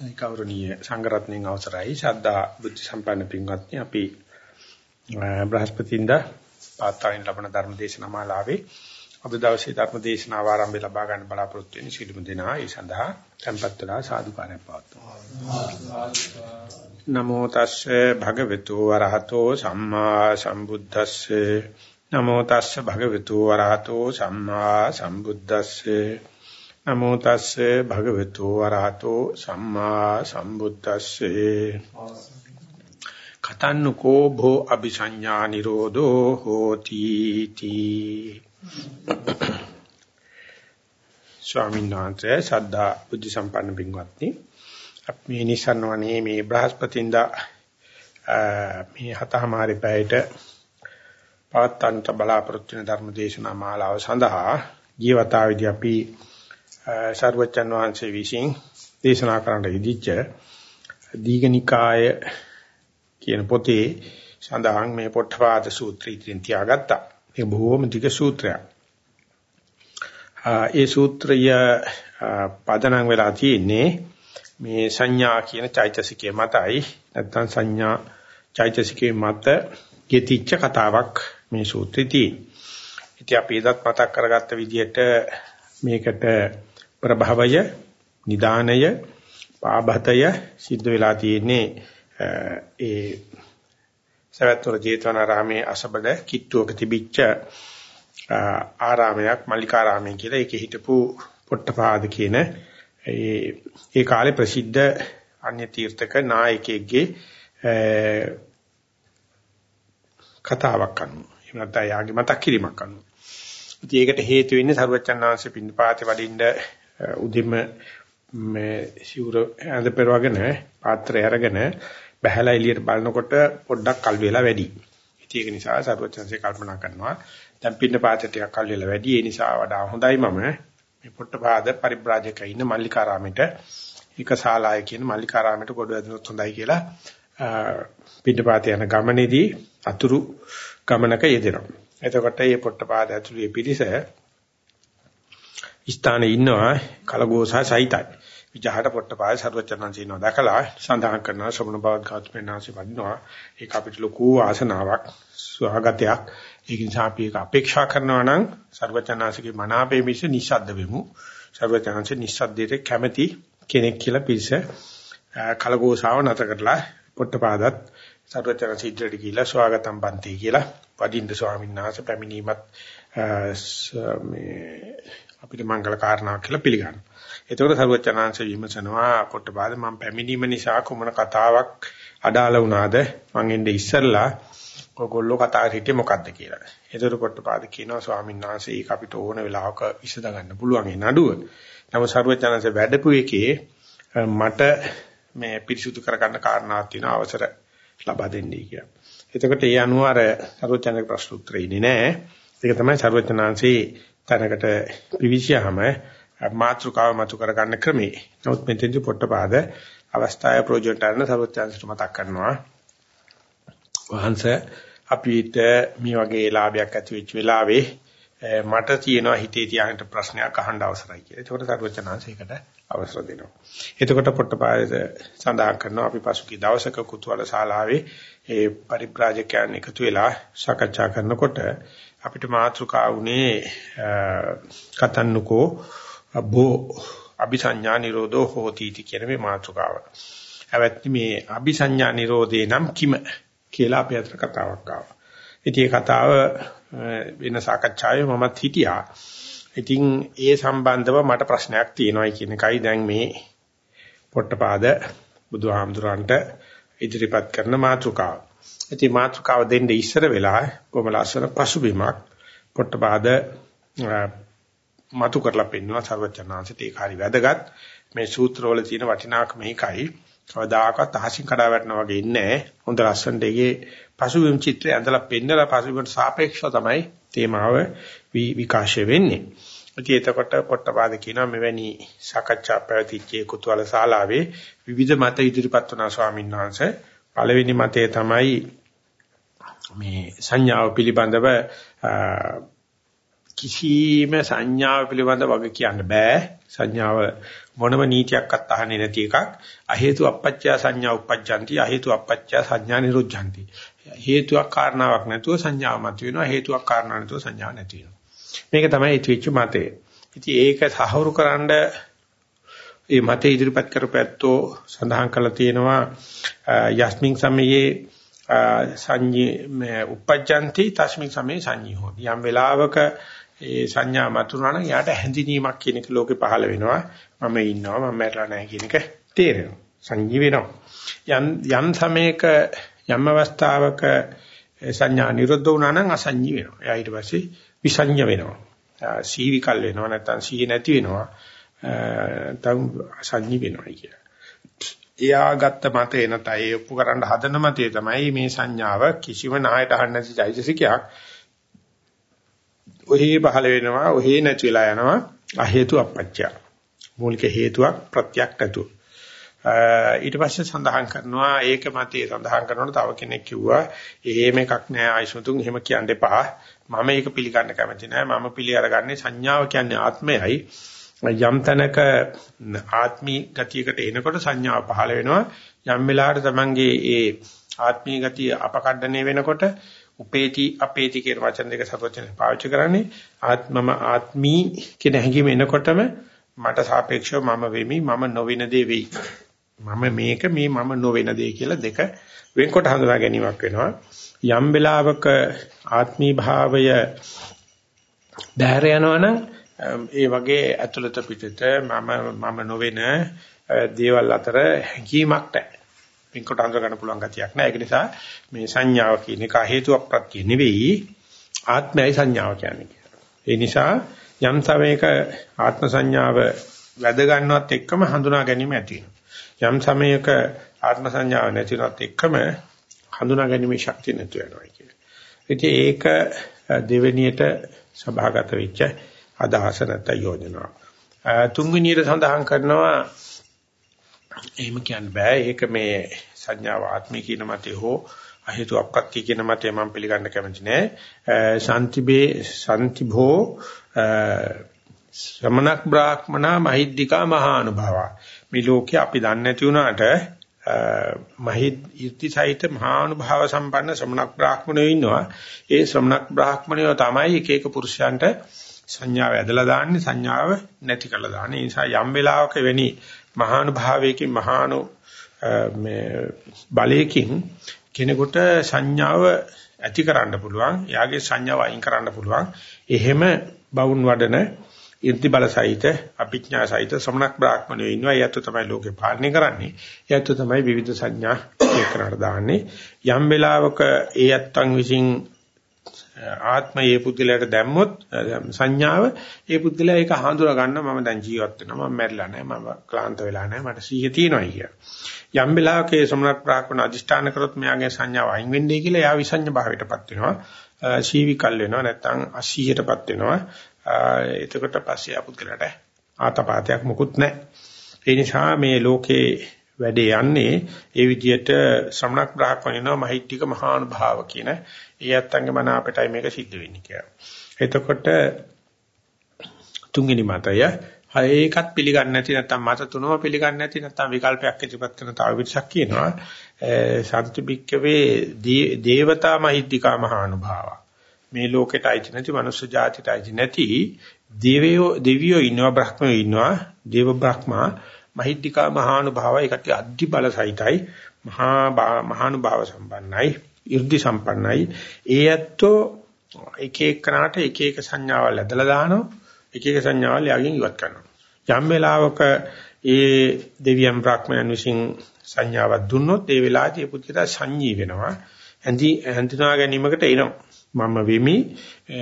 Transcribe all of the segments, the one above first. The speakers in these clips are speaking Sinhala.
කෞරණීය සංඝරත්නයන් අවසරයි. ශ්‍රද්ධා බුද්ධ සම්පන්න පින්වත්නි අපි බ්‍රහස්පතින්දා පාත්‍රායන් ලබන ධර්ම දේශනා මාලාවේ අද දවසේ ධර්ම දේශනාව ආරම්භය ලබා ගන්න බලාපොරොත්තු වෙන සිළුමු දෙනා. ඒ සඳහා tempත් වෙලා සාදුකාරයක් පවත්වනවා නමෝ තස්සේ භගවතු වරහතෝ සම්මා සම්බුද්දස්සේ. නමෝ තස්සේ භගවතු වරහතෝ සම්මා සම්බුද්දස්සේ. නමෝ තස්සේ භගවතු වරහතෝ සම්මා සම්බුද්දස්සේ. කතන්නකෝ භෝ අபிසඤ්ඤා නිරෝධෝ හෝති තී. ස්වාමීන් වහන්සේ සද්ධා බුද්ධ සම්පන්න පින්වත්නි අපි මේ නිසන්වනේ මේ බ්‍රහස්පතින්දා මේ හතමාරි පැයට පවත්තන්ට බලාපොරොත්තු වෙන ධර්ම දේශනා මාලාව සඳහා ජීවතාවේදී අපි සර්වචන් වහන්සේ විසින් දේශනා කරන්න ඉදිච්ච දීඝනිකාය කියන පොතේ සඳහන් මේ පොට්ටපාද සූත්‍රය ඉදිරින් තියාගත්තා. ඒක බොහොම දිග සූත්‍රයක්. ඒ සූත්‍රය පදනම් වෙලා තියෙන්නේ මේ සංඥා කියන චෛතසිකයේ මතයි නැත්නම් සංඥා චෛතසිකයේ මත ගෙතිච්ච කතාවක් මේ සූත්‍රයේ තියෙන්නේ. ඉතින් අපි එදත් මතක් කරගත්ත විදිහට මේකට ප්‍රභවය නිදානය පාභතය සිද්ධ වෙලා තියෙන්නේ ඒ සවැත්වර ජේතවනාරාමේ අසබඩ කිට්ටුවක තිබිච්ච ආරාමයක් මල්ලිකාරාමය කියලා ඒකේ හිටපු පොට්ටපාද කියන ඒ ඒ කාලේ ප්‍රසිද්ධ අන්‍ය තීර්ථක නායකයෙක්ගේ කතාවක් අනුව එහෙම නැත්නම් යාගේ මතක් කිරීමක් අනුව. ඉතින් ඒකට හේතු වෙන්නේ සරුවචන් පින්නපාතේ වඩින්න උදෙම මේ සිවුර ඇඳ පෙරවගෙන පාත්‍රය අරගෙන බහැලා එළියට බලනකොට පොඩ්ඩක් කල් වේලා වැඩි. ඉතින් ඒක නිසා සරුවචන්සේ කල්පනා කරනවා දැන් පින්න පාත්‍රය ටිකක් කල් වේලා වැඩි. ඒ නිසා වඩා හොඳයි මම මේ පොට්ටපාද පරිබ්‍රාජක ඉන්න මල්ලිකාරාමෙට එක ශාලාය කියන මල්ලිකාරාමෙට ගොඩ වැදුනොත් හොඳයි කියලා පිටපාත යන ගමනේදී අතුරු ගමනක යෙදෙනවා. එතකොට මේ පොට්ටපාද ඇතුළේ පිරිස ස්ථානයේ ඉන්නවා කලගෝසා සහිතයි. විජහට පොට්ටපාය සර්වචනන්සිනව දැකලා සඳහන් කරනවා ශ්‍රමණ බවත් ගාත්මෙන්නාසි වදිනවා. ඒක අපිට ලොකු ආසනාවක් ස්වාගතයක්. ඒක නිසා අපි ඒක අපේක්ෂා කරනවා නම් සර්වචනන්සිගේ මනාපේ මිස නිස්සද්ද වෙමු. සර්වචනන්සි නිස්සද්දයට කැමැති කෙනෙක් කියලා පිළිස කලගෝසාව නැත කරලා පොට්ටපාදත් සර්වචනන්සි ඉදිරියට ගිහිලා ස්වාගතම් බන්ති කියලා වඩින්න ස්වාමීන් වහන්සේ පැමිණීමත් මේ අපිට මංගල කාරණාවක් කියලා පිළිගන්නවා. ඒතකොට සරුවචනාංශ විමසනවා පොට්ටපාද මම පැමිණීම නිසා කුමන කතාවක් අඩාල වුණාද මං එන්නේ ඉස්සෙල්ලා ඔයගොල්ලෝ කතා හිටියේ මොකද්ද කියලා. ඒතකොට පොට්ටපාද කියනවා ස්වාමීන් වහන්සේ ඒක අපිට ඕන වෙලාවක විසඳ ගන්න පුළුවන් ඒ නඩුව. නමුත් සරුවචනාංශ වැඩපු එකේ මට මේ පිරිසුදු කරගන්න කාරණාවක් තියෙනවා අවසර ලබා දෙන්නයි කියලා. එතකොට ඒ අනුව අර සරුවචනාංශ ප්‍රශ්න උත්තරේ ඉන්නේ නැහැ. ඒක තමයි සරුවචනාංශේ තැනකට පිවිසියාම මාත්‍රකාව මතු කරගන්න ක්‍රමේ. නමුත් මෙතෙන්දි පොට්ටපාද අවස්ථාවේ ප්‍රොජෙක්ට් කරන සර්වඥාන්සට මතක් කරනවා. වහන්සේ අපිට මේ වගේ ලාභයක් ඇති වෙච්ච වෙලාවේ මට තියෙනවා හිතේ තියාගන්න ප්‍රශ්නයක් අහන්න අවසරයි කියලා. ඒකට සර්වඥාන්සේකට අවසර දෙනවා. එතකොට පොට්ටපාද සඳහන් කරනවා අපි පසුගිය දවසක කුතුහල ශාලාවේ ඒ පරිබ්‍රාජකයන් එකතු වෙලා සාකච්ඡා කරනකොට අපිට මාතෘකා වුණේ කතන්නකෝ අබෝ අபிසඤ්ඤා නිරෝධෝ හෝති කියන මේ මාතෘකාව. හැබැයි මේ අபிසඤ්ඤා නිරෝධේ නම් කිම කියලා අපි අතර කතාවක් ආවා. ඉතින් මේ කතාව වෙන සාකච්ඡාවේ මමත් හිටියා. ඉතින් ඒ සම්බන්ධව මට ප්‍රශ්නයක් තියෙනවා කියන එකයි දැන් මේ පොට්ටපාද බුදුහාමුදුරන්ට ඉදිරිපත් කරන මාතෘකාව. ඉතින් මාතෘකාව දෙන්න ඉස්සර වෙලා කොහොම ලස්සන පසුබිමක් පොට්ටපාද මතු කරලා පෙන්වනවා සර්වචනාංශට ඒක හරි වැදගත්. මේ සූත්‍රවල තියෙන වටිනාකම මේකයි. කවදාකවත් අහසින් කඩා වැටෙනා වගේ ඉන්නේ හොඳ ලස්සනට ඒකේ පසුබිම් චිත්‍රය ඇඳලා පෙන්නලා පසුබිමට සාපේක්ෂව තමයි තේමාව විකාශය වෙන්නේ. ඉතින් එතකොට පොට්ටපාද කියනවා මෙවැනි සාකච්ඡා පැවතිච්ච කුතුහල ශාලාවේ විවිධ මත ඉදිරිපත් වුණා ස්වාමීන් වහන්සේ. පළවෙනි මතය තමයි මේ සංඥාව පිළිබඳව කිසිම සංඥාව පිළිබඳ වග කියන්න බෑ. සංඥාව මොනම නීතියක්වත් අහන්නේ නැති එකක්. අ හේතු අපච්චය සංඥා උපජ්ජಂತಿ අ හේතු අපච්චය සංඥා නිරුද්ධಂತಿ. හේතුවක් කාරණාවක් නැතුව සංඥාව මත වෙනවා. හේතුවක් කාරණා නැතුව සංඥා නැති වෙනවා. මේක තමයි ඉතිවිච්ච මතය. ඉතින් ඒක සහවුරු කරන්න මේ මතය ඉදිරිපත් කරපැත්තෝ සඳහන් කළා තියෙනවා යස්මින් සමයේ සංඤේ උපජ්ජಂತಿ තස්මින් සමයේ සංඤී හොති. යම් වෙලාවක ඒ සංඥා මතුනා නම් යාට හැඳිනීමක් කියන එක ලෝකේ පහළ වෙනවා. මම ඉන්නවා මම මැරලා නැහැ කියන එක තේරෙනවා. සංජී වෙනවා. යම් යම් සමයක යම් අවස්ථාවක සංඥා නිරුද්ධ වුණා නම් අසංජී වෙනවා. එයා ඊට පස්සේ විසංඥ වෙනවා. සීවිකල් වෙනවා නැත්නම් සීය නැති වෙනවා. තම් අසංජී වෙනවා කියලා. එයා ගත්ත මතේ නැතයි ඒ ඔප්පු කරන්න හදන මතේ තමයි මේ සංඥාව කිසිම නායට අහන්න නැති චෛතසිකයක්. ඔහේ පහළ වෙනවා, ඔහේ නැති වෙලා යනවා. අ හේතු අපච්චය. මූලික හේතුවක් ප්‍රත්‍යක් නැතුව. ඊට පස්සේ සඳහන් කරනවා ඒක මතේ සඳහන් කරනකොට තව කෙනෙක් කිව්වා එහෙම එකක් නෑ ආයිසුතුන් එහෙම කියන්න එපා මම ඒක පිළිගන්න කැමති නෑ මම පිළි අරගන්නේ සංඥාව කියන්නේ ආත්මයයි යම් තැනක ආත්මී ගතියකට එනකොට සංඥාව පහළ වෙනවා යම් වෙලාවකට තමන්ගේ ඒ ආත්මී ගතිය අපකණ්ඩණය වෙනකොට උපේති අපේති කියන වචන දෙක සපොච්චන පාවිච්චි කරන්නේ ආත්මම ආත්මී කියන හැඟීම එනකොටම මට සාපේක්ෂව මම වෙමි මම නොවින දේ වෙයි මම මේක මේ මම නොවන දේ කියලා දෙක වෙන්කොට හඳුනා ගැනීමක් වෙනවා. යම් වෙලාවක ආත්මී භාවය බැහැර යනවනම් ඒ වගේ ඇතුළත පිටත මම මම නොවන දේවල් අතර හැඟීමක් නැහැ. වෙන්කොට හඳුනා ගන්න පුළුවන් ගතියක් නැහැ. ඒක නිසා මේ සංඥාව කියන එක හේතුවක් ප්‍රත්‍ය නෙවෙයි ආත්මයයි සංඥාව කියන්නේ. ඒ නිසා යම් සමයක ආත්ම සංඥාව වැද ගන්නවත් එක්කම හඳුනා ගැනීම ඇති වෙනවා. යම් සමයක ආත්ම සංඥාව නැතිවත් එක්කම හඳුනා ගැනීමේ ශක්තිය නැතු වෙනවා කියන්නේ. ඉතින් ඒක දෙවෙනියට සභාගත වෙච්ච අදහස නැත්නම් යෝජනාව. තුන්වෙනියට සඳහන් කරනවා එහෙම කියන්න බෑ. ඒක මේ සංඥාව ආත්මය කියන මතේ හෝ අහේතු අප්‍රත්‍ය කියන මතය මම පිළිගන්න කැමති නෑ. සාන්තිබේ සාන්තිභෝ ශ්‍රමණක් බ්‍රාහ්මනා මහිද්దికා මහානුභාවා මේ ලෝකේ අපි දන්නේ නැති වුණාට මහිත් ඉර්තිසහිත මහානුභාව සම්පන්න ශ්‍රමණක් බ්‍රාහ්මණයෝ ඉන්නවා. ඒ ශ්‍රමණක් බ්‍රාහ්මණයෝ තමයි එක එක පුරුෂයන්ට සංඥාව ඇදලා දාන්නේ සංඥාව නැති කරලා දාන්නේ. ඒ නිසා යම් වෙලාවක වෙනි මහානුභාවයකින් මහානු මේ බලයකින් කෙනෙකුට සංඥාව ඇති කරන්න පුළුවන්. යාගේ සංඥාව අයින් කරන්න පුළුවන්. එහෙම බවුන් වඩන ඉර්ධි බල සහිත අභිඥා සහිත ශ්‍රමණක් බ්‍රාහ්මණයෝ ඉන්නවා. ඒත් තමයි ලෝකේ පාලනය කරන්නේ. ඒත් තමයි විවිධ සංඥා ඒකනට දාන්නේ. යම් වෙලාවක ඒ අත්තන් විසින් ආත්මයේ පුද්ගලයාට දැම්මොත් සංඥාව ඒ පුද්ගලයා ඒක හඳුනා ගන්න මම දැන් ජීවත් වෙනවා මම මැරිලා නැහැ මම ක්ලාන්ත වෙලා නැහැ මට සීය තියෙනවා කිය. යම් වෙලාවක ඒ ශ්‍රමණක් බ්‍රාහ්මණ අදිෂ්ඨාන කරොත් මෙයාගේ සංඥාව අයින් වෙන්නේ කියලා එයා විසඤ්ඤ භාවයටපත් වෙනවා. සීවිකල් වෙනවා නැත්නම් අසීයටපත් වෙනවා. එතකොට පස්සේ අපුද්ගලට ආතපාතයක් මොකුත් නැහැ. ඒ නිසා මේ ලෝකේ වැඩේ යන්නේ ඒ විදිහට ශ්‍රමණක් බ්‍රාහ්මණයන මහිත්‍තික මහානුභාව කියන ඒ අත්තංගේ මන අපටයි මේක සිද්ධ වෙන්නේ කියලා. එතකොට තුන්වෙනි මතය ඒකත් පිළිගන්නේ නැති නැත්නම් මත තුනම පිළිගන්නේ නැති නැත්නම් විකල්පයක් ඉදිරිපත් කරන තව විදිහක් කියනවා. සම්තිබික්කවේ දේවතා මහිත්‍තිකා මහානුභාවා මේ ලෝකෙට අයිති නැති මනුස්ස ජාතියට අයිති නැති දෙවියෝ දෙවියෝ ඉන්නවා බ්‍රහ්මයෝ ඉන්නවා දේව බ්‍රහ්මා මහිද්దికා මහානුභාවයි ඒකට අධි බල සහිතයි මහා මහානුභාව සම්පන්නයි 이르දි සම්පන්නයි. ඒ ඇත්තෝ එක එකනාට එක එක සංඥාවල් ඇදලා දානවා එක එක සංඥාවල් යකින් ඉවත් කරනවා. යම් වෙලාවක ඒ දෙවියන් බ්‍රාහ්මණයන් විසින් සංඥාවක් දුන්නොත් ඒ වෙලාවේදී පුත්‍රයා සංඤී වෙනවා. ඇඳි හඳුනා ගැනීමකට එනවා. මම වෙමි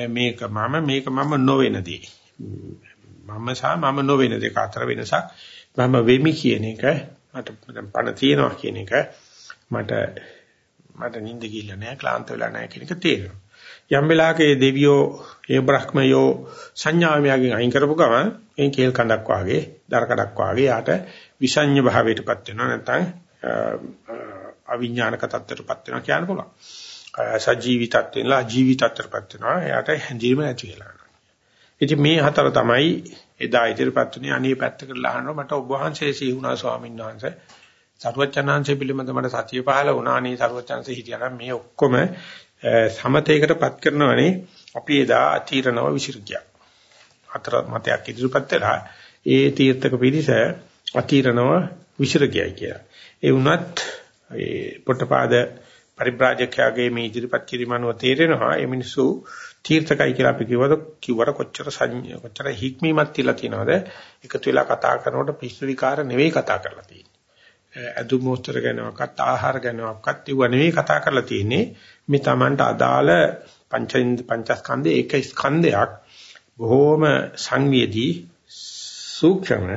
මේක මම මේක මම නොවනදී මම සහ මම නොවන දෙක අතර වෙනසක් මම වෙමි කියන එක මට පණ තියනවා කියන එක මට මට නිින්ද ගිල්ල නැහැ ක්ලාන්ත වෙලා නැහැ කියන එක තේරෙනවා යම් වෙලාවක ඒ දෙවියෝ ඒ බ්‍රහ්මයෝ සංඥාමයන්ගෙන් අයින් කරපු ගමන් මේ කේල් කඳක් වාගේ දර කඩක් වාගේ යාට විසඤ්ඤ භාවයටපත් වෙනවා නැත්නම් අවිඥානික තත්ත්වයටපත් වෙනවා කියන්න පුළුවන් සජීවි තත්ත්වෙන්ලා ජීවි තත්ත්වයටපත් වෙනවා. එයාට හැඳීම නැති වෙලා යනවා. ඉතින් මේ හතර තමයි එදා ඉදිරිපත් වුණේ අනේ පැත්තකට ලහනවා මට ඔබ වහන්සේ සීහුණා ස්වාමීන් වහන්සේ සරුවචනාංශය පිළිබඳ මට සතිය පහල වුණා නේ සරුවචනාංශය හිටියනම් මේ ඔක්කොම සමතේකටපත් කරනවනේ අපි එදා අතිරණව විසිරුකියා. හතර මතයක් ඉදිරිපත් වෙලා ඒ තීර්ථක පිළිස අතිරණව විසිරුකියයි කියලා. ඒ වුණත් ඒ පොට්ටපාද පරිබ්‍රාජකයාගේ මේ ඉදිරිපත් කිරීම අනුව තේරෙනවා මේ මිනිස්සු තීර්ථකයි කියලා අපි කිව්වද කිව්වට කොච්චර කොච්චර හික්මීමක් තියලා තියෙනවද? එකතු වෙලා කතා කරනකොට පිස්සු විකාර නෙවෙයි කතා කරලා තියෙන්නේ. අදු මොස්තර ගැනවත් ආහාර ගැනවත් ඉව නෙවෙයි කතා කරලා තියෙන්නේ. මේ Tamanට අදාළ පංච පංචස්කන්ධයේ එක ස්කන්ධයක් බොහෝම සංවේදී සූක්ෂම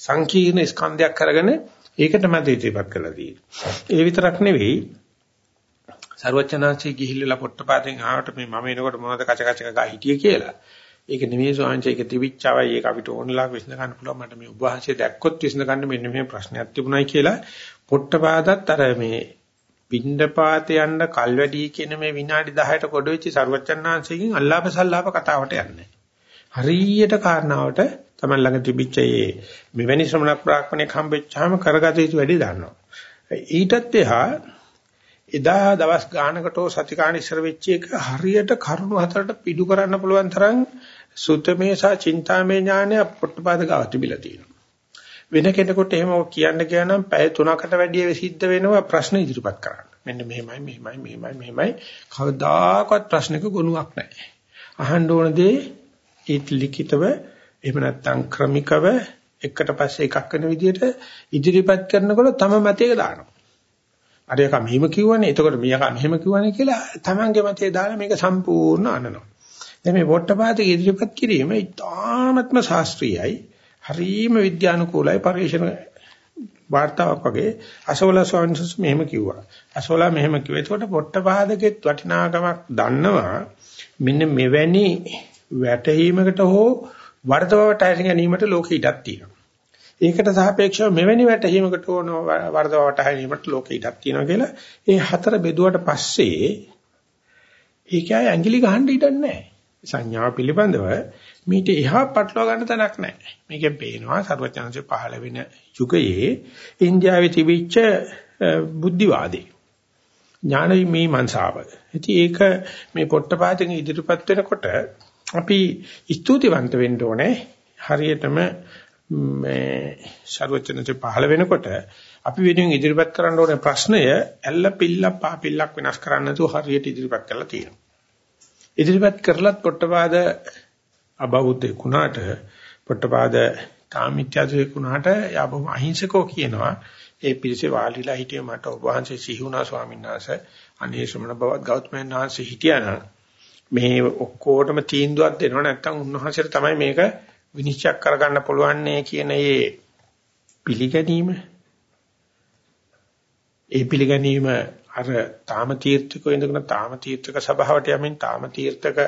සංකීර්ණ ස්කන්ධයක් කරගෙන ඒකට මත ඉතිපත් කරලා තියෙන්නේ. ඒ විතරක් නෙවෙයි සරුවචනාංශයේ ගිහිල්ලා පොට්ටපාතෙන් ආවට මේ මම එනකොට මොනවද කච කච ගා හිටියේ කියලා. ඒක නෙමෙයි ස්වාංශ ඒක තිබිච්චාවයි ඒක අපිට ඕනලා විසඳ ගන්න පුළුවන් මට මේ උභාෂය දැක්කොත් විසඳ ගන්න මෙන්න මේ ප්‍රශ්නයක් තිබුණයි කියලා පොට්ටපාතත් අර මේ පින්ඩපාත යන්න කල්වැඩි කියන මේ විනාඩි 10ට කොට වෙච්ච සරුවචනාංශයෙන් අල්ලාප සල්ලාප කතාවට යන්නේ. හරියට කාරණාවට තමයි ළඟ තිබිච්ච මේ මෙවැනි ශ්‍රමණ ප්‍රාක්‍මණයක් හම්බෙච්චාම කරගත යුතු වැඩේ දන්නවා. ඊටත් එහා එදා දවස් ගානකට සතිකාණ ඉස්සර වෙච්ච එක හරියට කරුණු හතරට පිටු කරන්න පුළුවන් තරම් සුතමේ සහ චින්තාමේ ඥානය පොට්ටපාද ගාව තිබිලා තියෙනවා. වෙන කෙනෙකුට එහෙම කියන්න ගියා නම් පැය 3කට වැඩිය සිද්ධ වෙනවා ප්‍රශ්න ඉදිරිපත් කරන්න. මෙන්න මෙහෙමයි මෙහෙමයි මෙහෙමයි මෙහෙමයි කවදාකවත් ප්‍රශ්නක ගුණයක් නැහැ. අහන්න ඕන දේ ඊට ලිඛිතව එහෙම නැත්නම් ක්‍රමිකව එකට පස්සේ එකක් වෙන විදිහට ඉදිරිපත් කරනකොට තම මතයක දානවා. අර එක මෙහෙම කිව්වනේ එතකොට මේක මෙහෙම කිව්වනේ කියලා තමන්ගේ මතය දාලා මේක සම්පූර්ණ අනනවා. දැන් මේ වොට්ටපාත ඉදිරිපත් කිරීම ඉතාමත්ම ශාස්ත්‍රීයයි. හරීම විද්‍යානුකූලයි පරිශන වාර්තාවක් වගේ අසෝලා ස්වාමීන් වහන්සේ මෙහෙම කිව්වා. අසෝලා මෙහෙම කිව්වා. එතකොට පොට්ටපාදකෙත් වටිනාකමක් දන්නවා. මෙන්න මෙවැනි වැටහීමකට හෝ වර්ධවවට ඇති ගැනීමට ලෝකෙ ඉඩක් තියෙනවා. ඒකට සාපේක්ෂව මෙවැනි වැටහීමකට ඕන වර්ධවට හැරීමට ලෝකෙ ඉඩක් තියෙනවා කියලා ඒ හතර බෙදුවට පස්සේ ඒකයි ඇඟිලි ගහන්න ඉඩක් නැහැ. සංඥාව පිළිබඳව මීට එහා පටලවා ගන්න තැනක් නැහැ. මේකෙන් පේනවා සර්වඥාන්සේ පහළ වෙන යුගයේ ඉන්දියාවේ තිබිච්ච බුද්ධිවාදී ඥාන මීමන්සාව. ඉතින් ඒක මේ පොට්ටපාතෙන් ඉදිරිපත් වෙනකොට අපි ස්තුතිවන්ත වෙන්න ඕනේ. හරියටම මේ ਸਰවචනසේ පහළ වෙනකොට අපි වෙනුවෙන් ඉදිරිපත් කරන්න ඕනේ ප්‍රශ්නය ඇල්ල පිල්ල පාපිල්ලක් වෙනස් කරන්න නැතුව හරියට ඉදිරිපත් කරලා තියෙනවා. ඉදිරිපත් කරලත් පොට්ටපාද අබෞද්ධ කුණාට පොට්ටපාද කාමිත්‍යාදේ කුණාට යබොම අහිංසකෝ කියනවා. ඒ පිළිසේ වාලිලා හිටියේ මට ඔබ වහන්සේ සිහුණා ස්වාමීන් වහන්සේ අනේ ශ්‍රමණ බවත් ගෞතමයන් වහන්සේ හිටියානම් මේ ඔක්කොටම තීන්දුවක් දෙනව නැත්නම් උන්වහන්සේට තමයි මේක විනිශ්චය කරගන්න පුළුවන් නේ කියන ඒ පිළිගැනීම. ඒ පිළිගැනීම අර තාම තීර්ථකෝ ඉඳගෙන තාම තීර්ථක සභාවට යමින් තාම තීර්ථක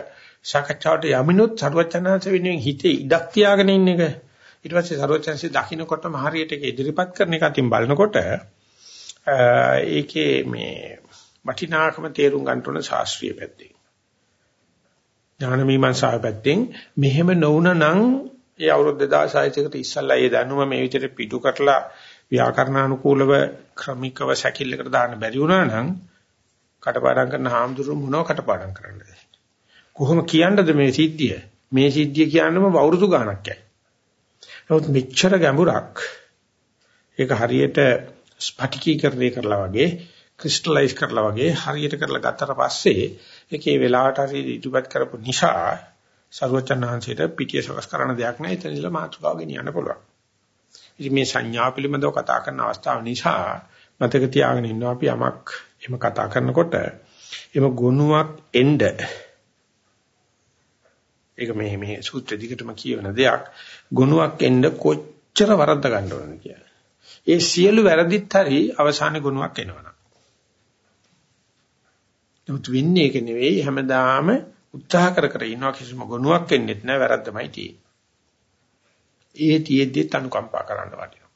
සාකච්ඡාවට යමිනුත් සර්වචනංශ වෙනුවෙන් හිතේ ඉඩක් තියාගෙන ඉන්න එක. ඊට පස්සේ සර්වචනංශ දකින්නකොටම හරියට ඒක ඉදිරිපත් කරන එක අතින් බලනකොට ඒකේ මේ වටිනාකම තේරුම් ගන්න ඕන ශාස්ත්‍රීය පැත්තෙන්. ඥානමීමන්සාව පැත්තෙන් මෙහෙම නොවුනනම් ඒ අවුරුදු 2600කට ඉස්සල්ලා ඒ දැනුම මේ විදිහට පිටු කරලා ව්‍යාකරණානුකූලව ක්‍රමිකව සැකිල්ලකට දාන්න බැරි වුණා නම් කටපාඩම් කරන හාමුදුරු මොනව කටපාඩම් කරන්නද? කොහොම කියන්නද මේ සිද්ධිය? මේ සිද්ධිය කියන්නම අවුරුදු ගාණක් යයි. නමුත් මෙච්චර ගැඹුරක් ඒක හරියට ස්පටිකීකරණය කරලා වගේ ක්‍රිස්ටලයිස් කරලා වගේ හරියට කරලා ගත්තට පස්සේ ඒකේ වෙලාවට හරි ඉදිරිපත් කරපු නිසා සර්වචනාංශයට පිටිය සකස් කරන දෙයක් නෑ එතන ඉඳලා මාතෘකාව ගෙනියන්න පුළුවන්. ඉතින් මේ සංඥා පිළිබඳව කතා කරන අවස්ථාව නිසා මතක තියාගෙන ඉන්නවා අපි යමක් එහෙම කතා කරනකොට එම ගුණයක් එන්න ඒක මේ මේ සූත්‍ර දිගටම කියවන දෙයක් ගුණයක් එන්න කොච්චර වරද්ද ගන්න ඕනද කියලා. ඒ සියලු වැරදිත් හරි අවසානයේ ගුණයක් එනවනම්. නමුත් වෙන්නේ ඒක නෙවෙයි හැමදාම උත්සාහ කර කර ඉන්නවා කිසිම ගුණයක් එන්නේත් නැහැ වැරද්දමයි තියෙන්නේ. ඒ තියෙද්දි අනුකම්පා කරන්න වටිනවා.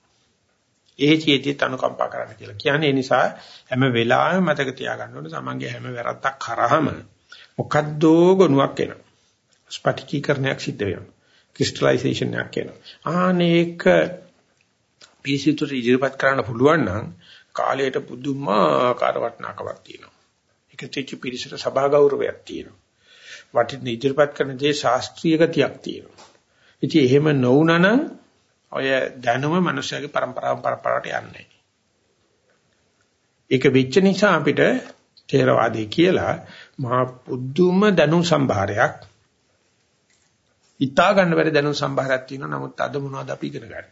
ඒ තියෙද්දි අනුකම්පා කරන්න කියලා කියන්නේ ඒ නිසා හැම වෙලාවෙම මතක තියාගන්න ඕනේ තමන්ගේ හැම වැරද්දක් කරාම මොකද්ද ගුණයක් එනවා. ස්පටිකීකරණයක් සිද්ධ වෙනවා. ක්‍රිස්ටලයිසේෂන් එකක් වෙනවා. ආනේක පිසිතුරු ඉදිරිපත් කරන්න පුළුවන් නම් කාලයට පුදුමාකාර වටිනාකමක් තියෙනවා. ඒක තෙච්ච පිරිසට සභා ගෞරවයක් තියෙනවා. වටින් ඉදිරිපත් කරන දේ ශාස්ත්‍රීය ගතියක් තියෙනවා. ඉතින් එහෙම නොවුනනම් ඔය දැනුම මිනිස්යාගේ પરම්පරාව પરම්පරාවට යන්නේ. ඒක වෙච්ච නිසා අපිට ථේරවාදී කියලා මහා පුදුම දැනුම් සම්භාරයක් ඉතා ගන්න බැරි දැනුම් සම්භාරයක් තියෙනවා. නමුත් අද මොනවද අපි ඉගෙන ගන්න?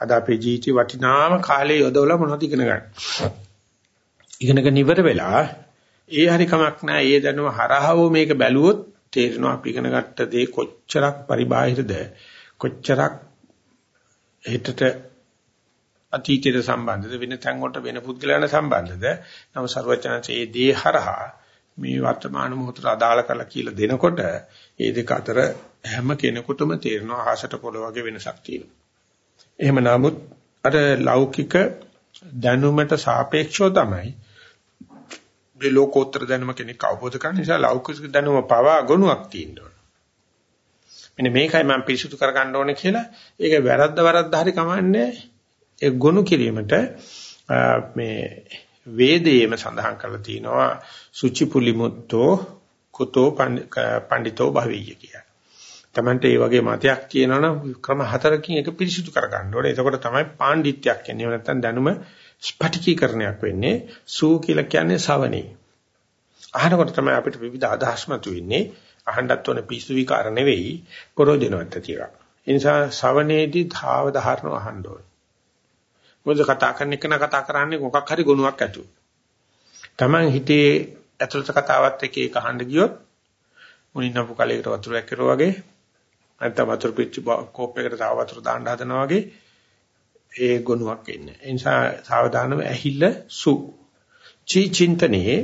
අද අපේ ජීවිතේ වටිනාම කාලේ යොදවලා මොනවද ඉගෙන ගන්න? ඉගෙනගෙන ඉවර වෙලා ඒ හරි කමක් නැහැ. ඒ දැනුම හරහව මේක බැලුවොත් තේරෙනවා අපි ඉගෙන ගත්ත දේ කොච්චරක් පරිබාහිරද කොච්චරක් හිතට අතීතයට සම්බන්ධද වෙන තැන් වලට වෙන පුද්ගලයන්ට සම්බන්ධද නම් ਸਰවචනසේ ඒ දේ හරහා මේ වර්තමාන මොහොතට අදාළ කරලා කියලා දෙනකොට ඒ දෙක අතර හැම කෙනෙකුටම තේරෙනවා ආහසට පොළ වගේ වෙනසක් තියෙනවා. එහෙම නමුත් අර ලෞකික දැනුමට සාපේක්ෂව තමයි මේ ලෝකෝත්තර දැනුම කෙනෙක් අවබෝධ කරගන්න නිසා ලෞකික දැනුම පවා ගුණයක් තියෙනවා. මෙන්න මේකයි මම පිරිසුදු කරගන්න ඕනේ කියලා ඒක වැරද්ද වැරද්ද හරි කමන්නේ ඒ ගොනු කිරීමට මේ වේදයේම සඳහන් කරලා තිනවා සුචි පුලිමුත්තෝ කුතෝ පඬිතෝ භවිය කියලා. Tamante මේ වගේ මතයක් කියනවනම් ක්‍රම හතරකින් එක පිරිසිදු කරගන්න ඕනේ. එතකොට තමයි පාණ්ඩිත්‍යයක් කියන්නේ. නැත්නම් දැනුම ස්පටිකීකරණයක් වෙන්නේ. සූ කියලා කියන්නේ ශවණේ. අහනකොට තමයි අපිට විවිධ අදහස් මතුවෙන්නේ. අහන්නත් ඕනේ පිස්සු විකාර නෙවෙයි ප්‍රෝජනවත් තියලා. ඒ නිසා ශවණේදී ධාව ධාරණ අහන්න ඕනේ. මොකද කතා කරන එක නා කතා කරන්නේ මොකක් හරි ගුණයක් ඇතුව. Taman හිතේ ඇතුළත කතාවත් එක්ක ඒක අහන්න ගියොත් මුනින්නපු කලයකට වතුරක් කරුවා වගේ නැත්නම් වතුර පිච්ච කෝප්පයකට තව වතුර දාන්න හදනවා වගේ ඒ ගුණයක් එන්නේ. ඒ නිසා සාවධානව ඇහිල්ල සු චී චින්තනේ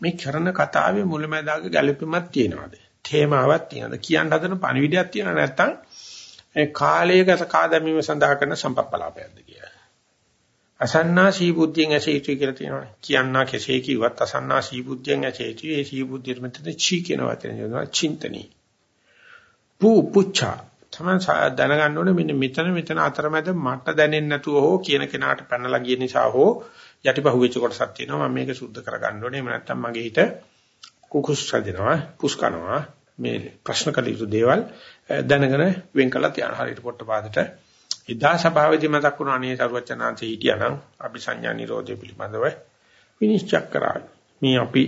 මේ කරන කතාවේ මුලැමැදාග ගැළපීමක් තියනවාද? තේමාවක් තියනවාද? කියන්න හදන පණිවිඩයක් තියනවද නැත්නම් ඒ කාලයකට කාදැමීම සඳහා කරන සම්පප්පලාපයක්ද කියලා. අසන්නා සීබුද්ධියෙන් ඇසේ යුතුයි කියලා තියෙනවානේ. කියන්නා කෙසේ කිව්වත් අසන්නා සීබුද්ධියෙන් ඇසේ යුතුයි. ඒ සීබුද්ධියට මෙතන චී කියන වචනේ යොදනවා චින්තනී. පු පුච්චා තමයි දැනගන්න ඕනේ මෙන්න මෙතන මෙතන අතරමැද මට දැනෙන්නේ නැතුව හෝ කියන කෙනාට පැනලා ගිය නිසා හෝ යටිපහුවෙච්ච කොටසක් තියෙනවා මම මේක සුද්ධ කරගන්න ඕනේ. එහෙම නැත්නම් මගේ හිත කුකුස් හදනවා, පුස්කනවා මේ ප්‍රශ්න කළ යුතු දේවල් දැනගෙන වෙන් කළා තියන හරියට පොට්ටපාදට එදා සභාවේදී මතක් වුණා අනේ සරුවචනාංශේ හිටියානම් අපි සංඥා නිරෝධය පිළිබඳව විනිශ්චය කරා. මේ අපි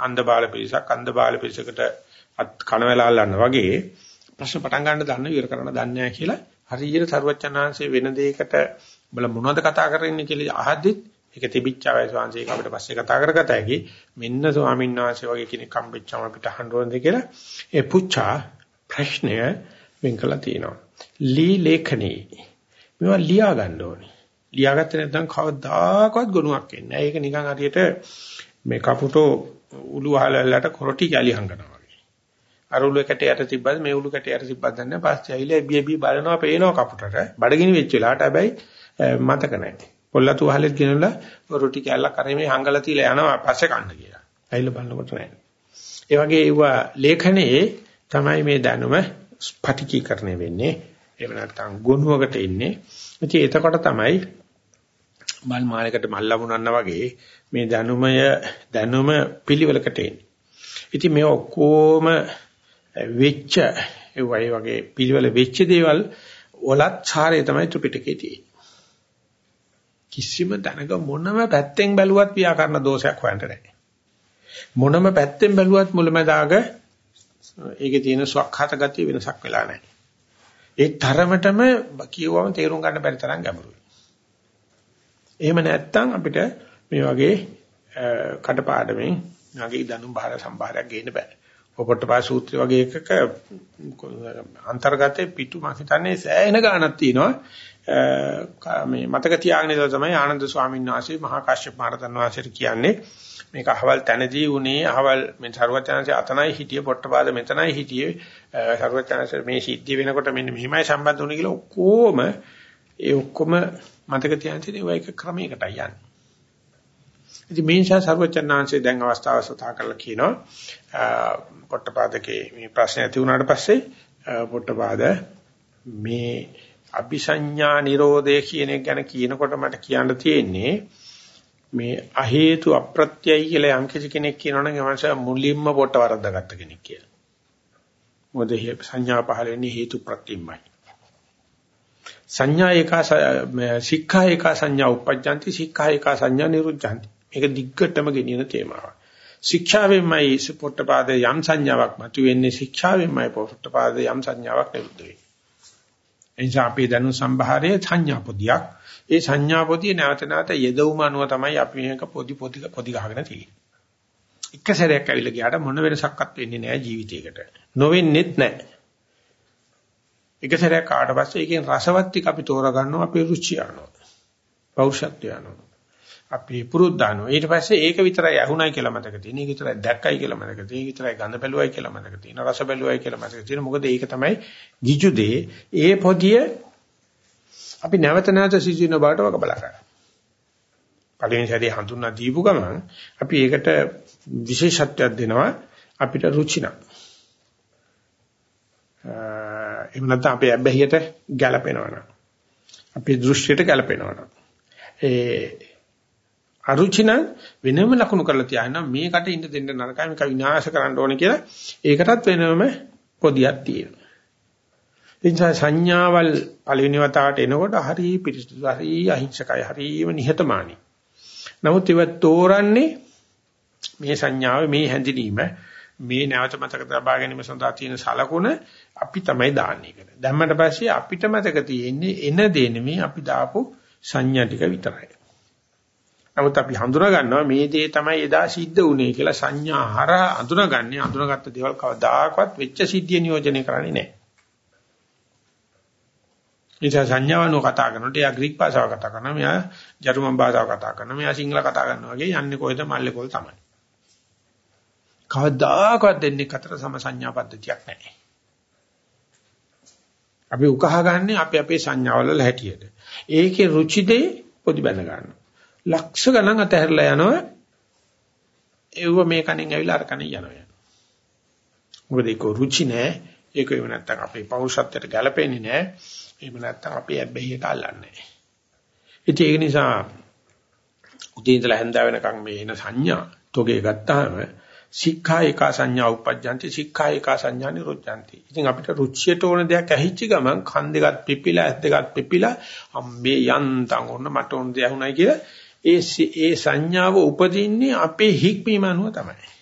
අන්ධ බාල පිරිසක් අන්ධ බාල පිරිසකට කනවැලා අල්ලන්න වගේ ප්‍රශ්න පටන් ගන්න දන්න ඉවර කරන්න දන්නේ නැහැ කියලා හරියට සරුවචනාංශේ වෙන දෙයකට බල මොනවද කතා කරන්නේ කියලා අහද්දිත් ඒක තිබිච්චාවයි ස්වාංශේක අපිට පස්සේ කතා කරගත හැකි මෙන්න ස්වාමීන් වහන්සේ වගේ කෙනෙක් හම්බෙච්චම අපිට අහන්න ඕනද කියලා ඒ පුච්චා ප්‍රශ්නය වෙන් කළා තියෙනවා. ලී ලේඛනී මේවා ලියා ගන්න ඕනේ. ලියාගත්තේ නැත්නම් කවදාකවත් ගුණයක් එන්නේ නැහැ. ඒක නිකන් හරියට මේ කපුටෝ උළු වහලලට කොරටි කැලි හංගනවා වගේ. අර උළු කැට යට තිබ්බද මේ උළු කැට යට තිබ්බද නැහැ. පස්සේ ඇවිල්ලා බිය බිය බලනවා පේනවා කපුටට. බඩගිනි වෙච්ච වෙලාවට හැබැයි මතක නැහැ. පොල්ලතු වහලෙත් ගෙනලා රොටි කැල්ලක් කරේ මේ හංගලා තියලා යනවා පස්සේ කන්න කියලා. ඇවිල්ලා බලනකොට නැහැ. ඒ වගේ ඒවා ලේඛනයේ තමයි මේ දැනුම ස්පටිකීකරණය වෙන්නේ. එහෙම නැත්නම් ගොනුවකට ඉන්නේ. ඉතින් එතකොට තමයි මල් මාලයකට මල් ලැබුණා වගේ මේ දැනුමය දැනුම පිළිවෙලකට එන්නේ. ඉතින් මේ ඔක්කොම වෙච්ච ඒ වගේ පිළිවෙල වෙච්ච දේවල් වලත් සාරය තමයි ත්‍රිපිටකයේ තියෙන්නේ. කිසිම තැනක මොනම පැත්තෙන් බැලුවත් ව්‍යාකරණ දෝෂයක් හොයන්න නැහැ. මොනම පැත්තෙන් බැලුවත් මුලමදාග ඒකේ තියෙන ස්වකහත ගතිය වෙනසක් වෙලා නැහැ. ඒ තරමටම කියවම තේරුම් ගන්න බැරි තරම් ගැඹුරුයි. එහෙම නැත්නම් අපිට මේ වගේ කඩපාඩමෙන් නැගේ දනුම් බාහිර සම්භාරයක් ගේන්න බෑ. පොපට්ටපා සූත්‍රය වගේ එකක අන්තර්ගතේ පිටු මම හිතන්නේ සෑහෙන ගාණක් තියෙනවා. මේ මතක තියාගෙන ඉඳලා තමයි ආනන්ද ස්වාමීන් වහන්සේ මහා කාශ්‍යප මහරතන් වහන්සේට කියන්නේ. මේක අහවල් තැනදී උනේ අහවල් මේ ਸਰවඥාන්සේ අතනයි හිටියේ පොට්ටපාද මෙතනයි හිටියේ. ਸਰවඥාන්සේ මේ සිද්ධිය වෙනකොට මෙන්න මෙහිමයි සම්බන්ධ වුනේ කියලා ඔක්කොම ඒ ඔක්කොම මතක තියාගෙන ඉතින් ඒක ක්‍රමයකටයි යන්නේ. ඉතින් මේ නිසා සර්වචන්නාංශය දැන් අවස්ථාව සතා කරලා කියනවා පොට්ටපාදකේ මේ ප්‍රශ්නේ ඇති වුණාට පස්සේ පොට්ටපාද මේ අபிසඤ්ඤා නිරෝධය කියන එක ගැන කියනකොට මට කියන්න තියෙන්නේ මේ අ හේතු අප්‍රත්‍යයි කියලා යම් කිසි කෙනෙක් කියනවනම් එවන්ස මුලින්ම පොට වරද්දාගත්ත කෙනෙක් කියලා. මොකද සංඥා පහළ වෙන්නේ හේතු ප්‍රත්‍යයමයි. සංඥා ඒකා සික්ඛා ඒකා සංඥා උපජ්ජanti සික්ඛා ඒකා සංඥා නිරුද්ධanti. මේක දිග්ගටම ගෙනියන තේමාවක්. ශික්ෂාවෙන්මයි පොට්ටපාදේ යම් සංඥාවක් මතුවෙන්නේ ශික්ෂාවෙන්මයි පොට්ටපාදේ යම් සංඥාවක් නිරුද්ධ වෙන්නේ. එනිසා අපේ දැනුම් සම්භාරයේ සංඥා පොදියක්. ඒ සංඥා පොදිය නැවත නැවත යෙදවුම අනුව තමයි අපි මේක පොදි පොදි පොදි ගහගෙන තියෙන්නේ. එක සැරයක් ඇවිල්ලා ගියාට මොන වෙනසක්වත් වෙන්නේ නැහැ ජීවිතේකට. නොවෙන්නේත් නැහැ. එක සැරයක් ආවට පස්සේ ඒකෙන් රසවත් ටික අපි තෝරගන්නවා අපේ රුචිය අනුව. පෞරුෂත්වය අනුව. අපි පුරුද්දානවා. ඊට පස්සේ ඒක විතරයි ඇහුණයි කියලා මතක තියෙන. ඒක විතරයි දැක්කයි කියලා මතක තියෙන. ඒක විතරයි ගඳ බැලුවයි කියලා මතක තියෙන. රස බැලුවයි කියලා මතක තියෙන. මොකද ඒක තමයි ගිජු දේ. ඒ පොදිය අපි නැවත නැවත සිසින බවට වක බලා ගන්නවා. පළවෙනි සැරේ හඳුන්වා දීපු ගමන් අපි ඒකට විශේෂත්වයක් දෙනවා අපිට රුචිනා. එහෙම නැත්නම් අපේ අබ්බැහියට ගැළපෙනවනම් අපේ දෘෂ්ටියට ගැළපෙනවනම් ඒ අරුචින වෙනම ලකුණු කරලා තියාගෙන මේකට ඉන්න දෙන්න නරකයි මේක විනාශ කරන්න ඕනේ කියලා ඒකටත් වෙනම පොදියක් තියෙනවා. ඒ නිසා සංඥාවල් පළවෙනි වතාවට එනකොට හරි පිරිසිදු හරි අහිංසකයි හරිම නිහතමානී. නමුත් ඒවත් තෝරන්නේ මේ සංඥාව මේ හැඳිනීම මේ නැවත මතක තබා ගැනීම සඳහා තියෙන සලකුණ අපි තමයි දාන්නේ කියලා. දැම්මට පස්සේ අපිට මතක තියෙන්නේ එන දේ නෙමෙයි අපි දාපු සංඥා ටික විතරයි. නමුත් අපි හඳුනා ගන්නවා මේ දේ තමයි එදා සිද්ධ වුනේ කියලා සංඥා හරහා හඳුනාගන්නේ හඳුනාගත්ත දේවල් කවදාකවත් වෙච්ච සිද්ධිය නියෝජනය කරන්නේ නැහැ. ඉතින් සංඥාවනෝ කතා කරනකොට එයා ග්‍රීක භාෂාව කතා කරනවා මෙයා ජර්මන් භාෂාව කතා කරනවා මෙයා සිංහල කතා කරනවා වගේ යන්නේ කොහෙද මල්ලේ පොල් තමයි. කවදාකවත් දෙන්නේ අතර සම සංඥා පද්ධතියක් නැහැ. අපි උකහාගන්නේ අපි අපේ සංඥාවල හැටියට. ඒකේ රුචිදේ පොඩි බඳ ගන්නවා. ලක්ෂ ගණන් අතහැරලා යනවා. ඒව මේ කණෙන් ඇවිල්ලා අර කණෙන් යනවා. මොකද ඒක රුචි නෑ. ඒක එහෙම නැත්නම් අපේ පෞරුෂත්වයට ගැලපෙන්නේ නෑ. එහෙම නැත්නම් අපේ ඇබ්බැහියට අල්ලන්නේ නෑ. ඒක නිසා උදේ ඉඳලා හැන්ද වෙනකන් මේ එන සංඥා තෝගේ ගත්තාම සික්ඛා එක සංඥා උපජ්ජන්ති සික්ඛා එක සංඥා නිරුද්ධන්ති. ඉතින් අපිට රුචියට ඕන දෙයක් ඇහිච්ච ගමන් කන් දෙකත් පිපිලා ඇස් දෙකත් පිපිලා අම්මේ යන්තම් ඕන මට ඕන දෙයක් උනායි කියලා ඒ ඒ සංඥාව උපදින්නේ අපේ හික්මීම අනුව තමයි.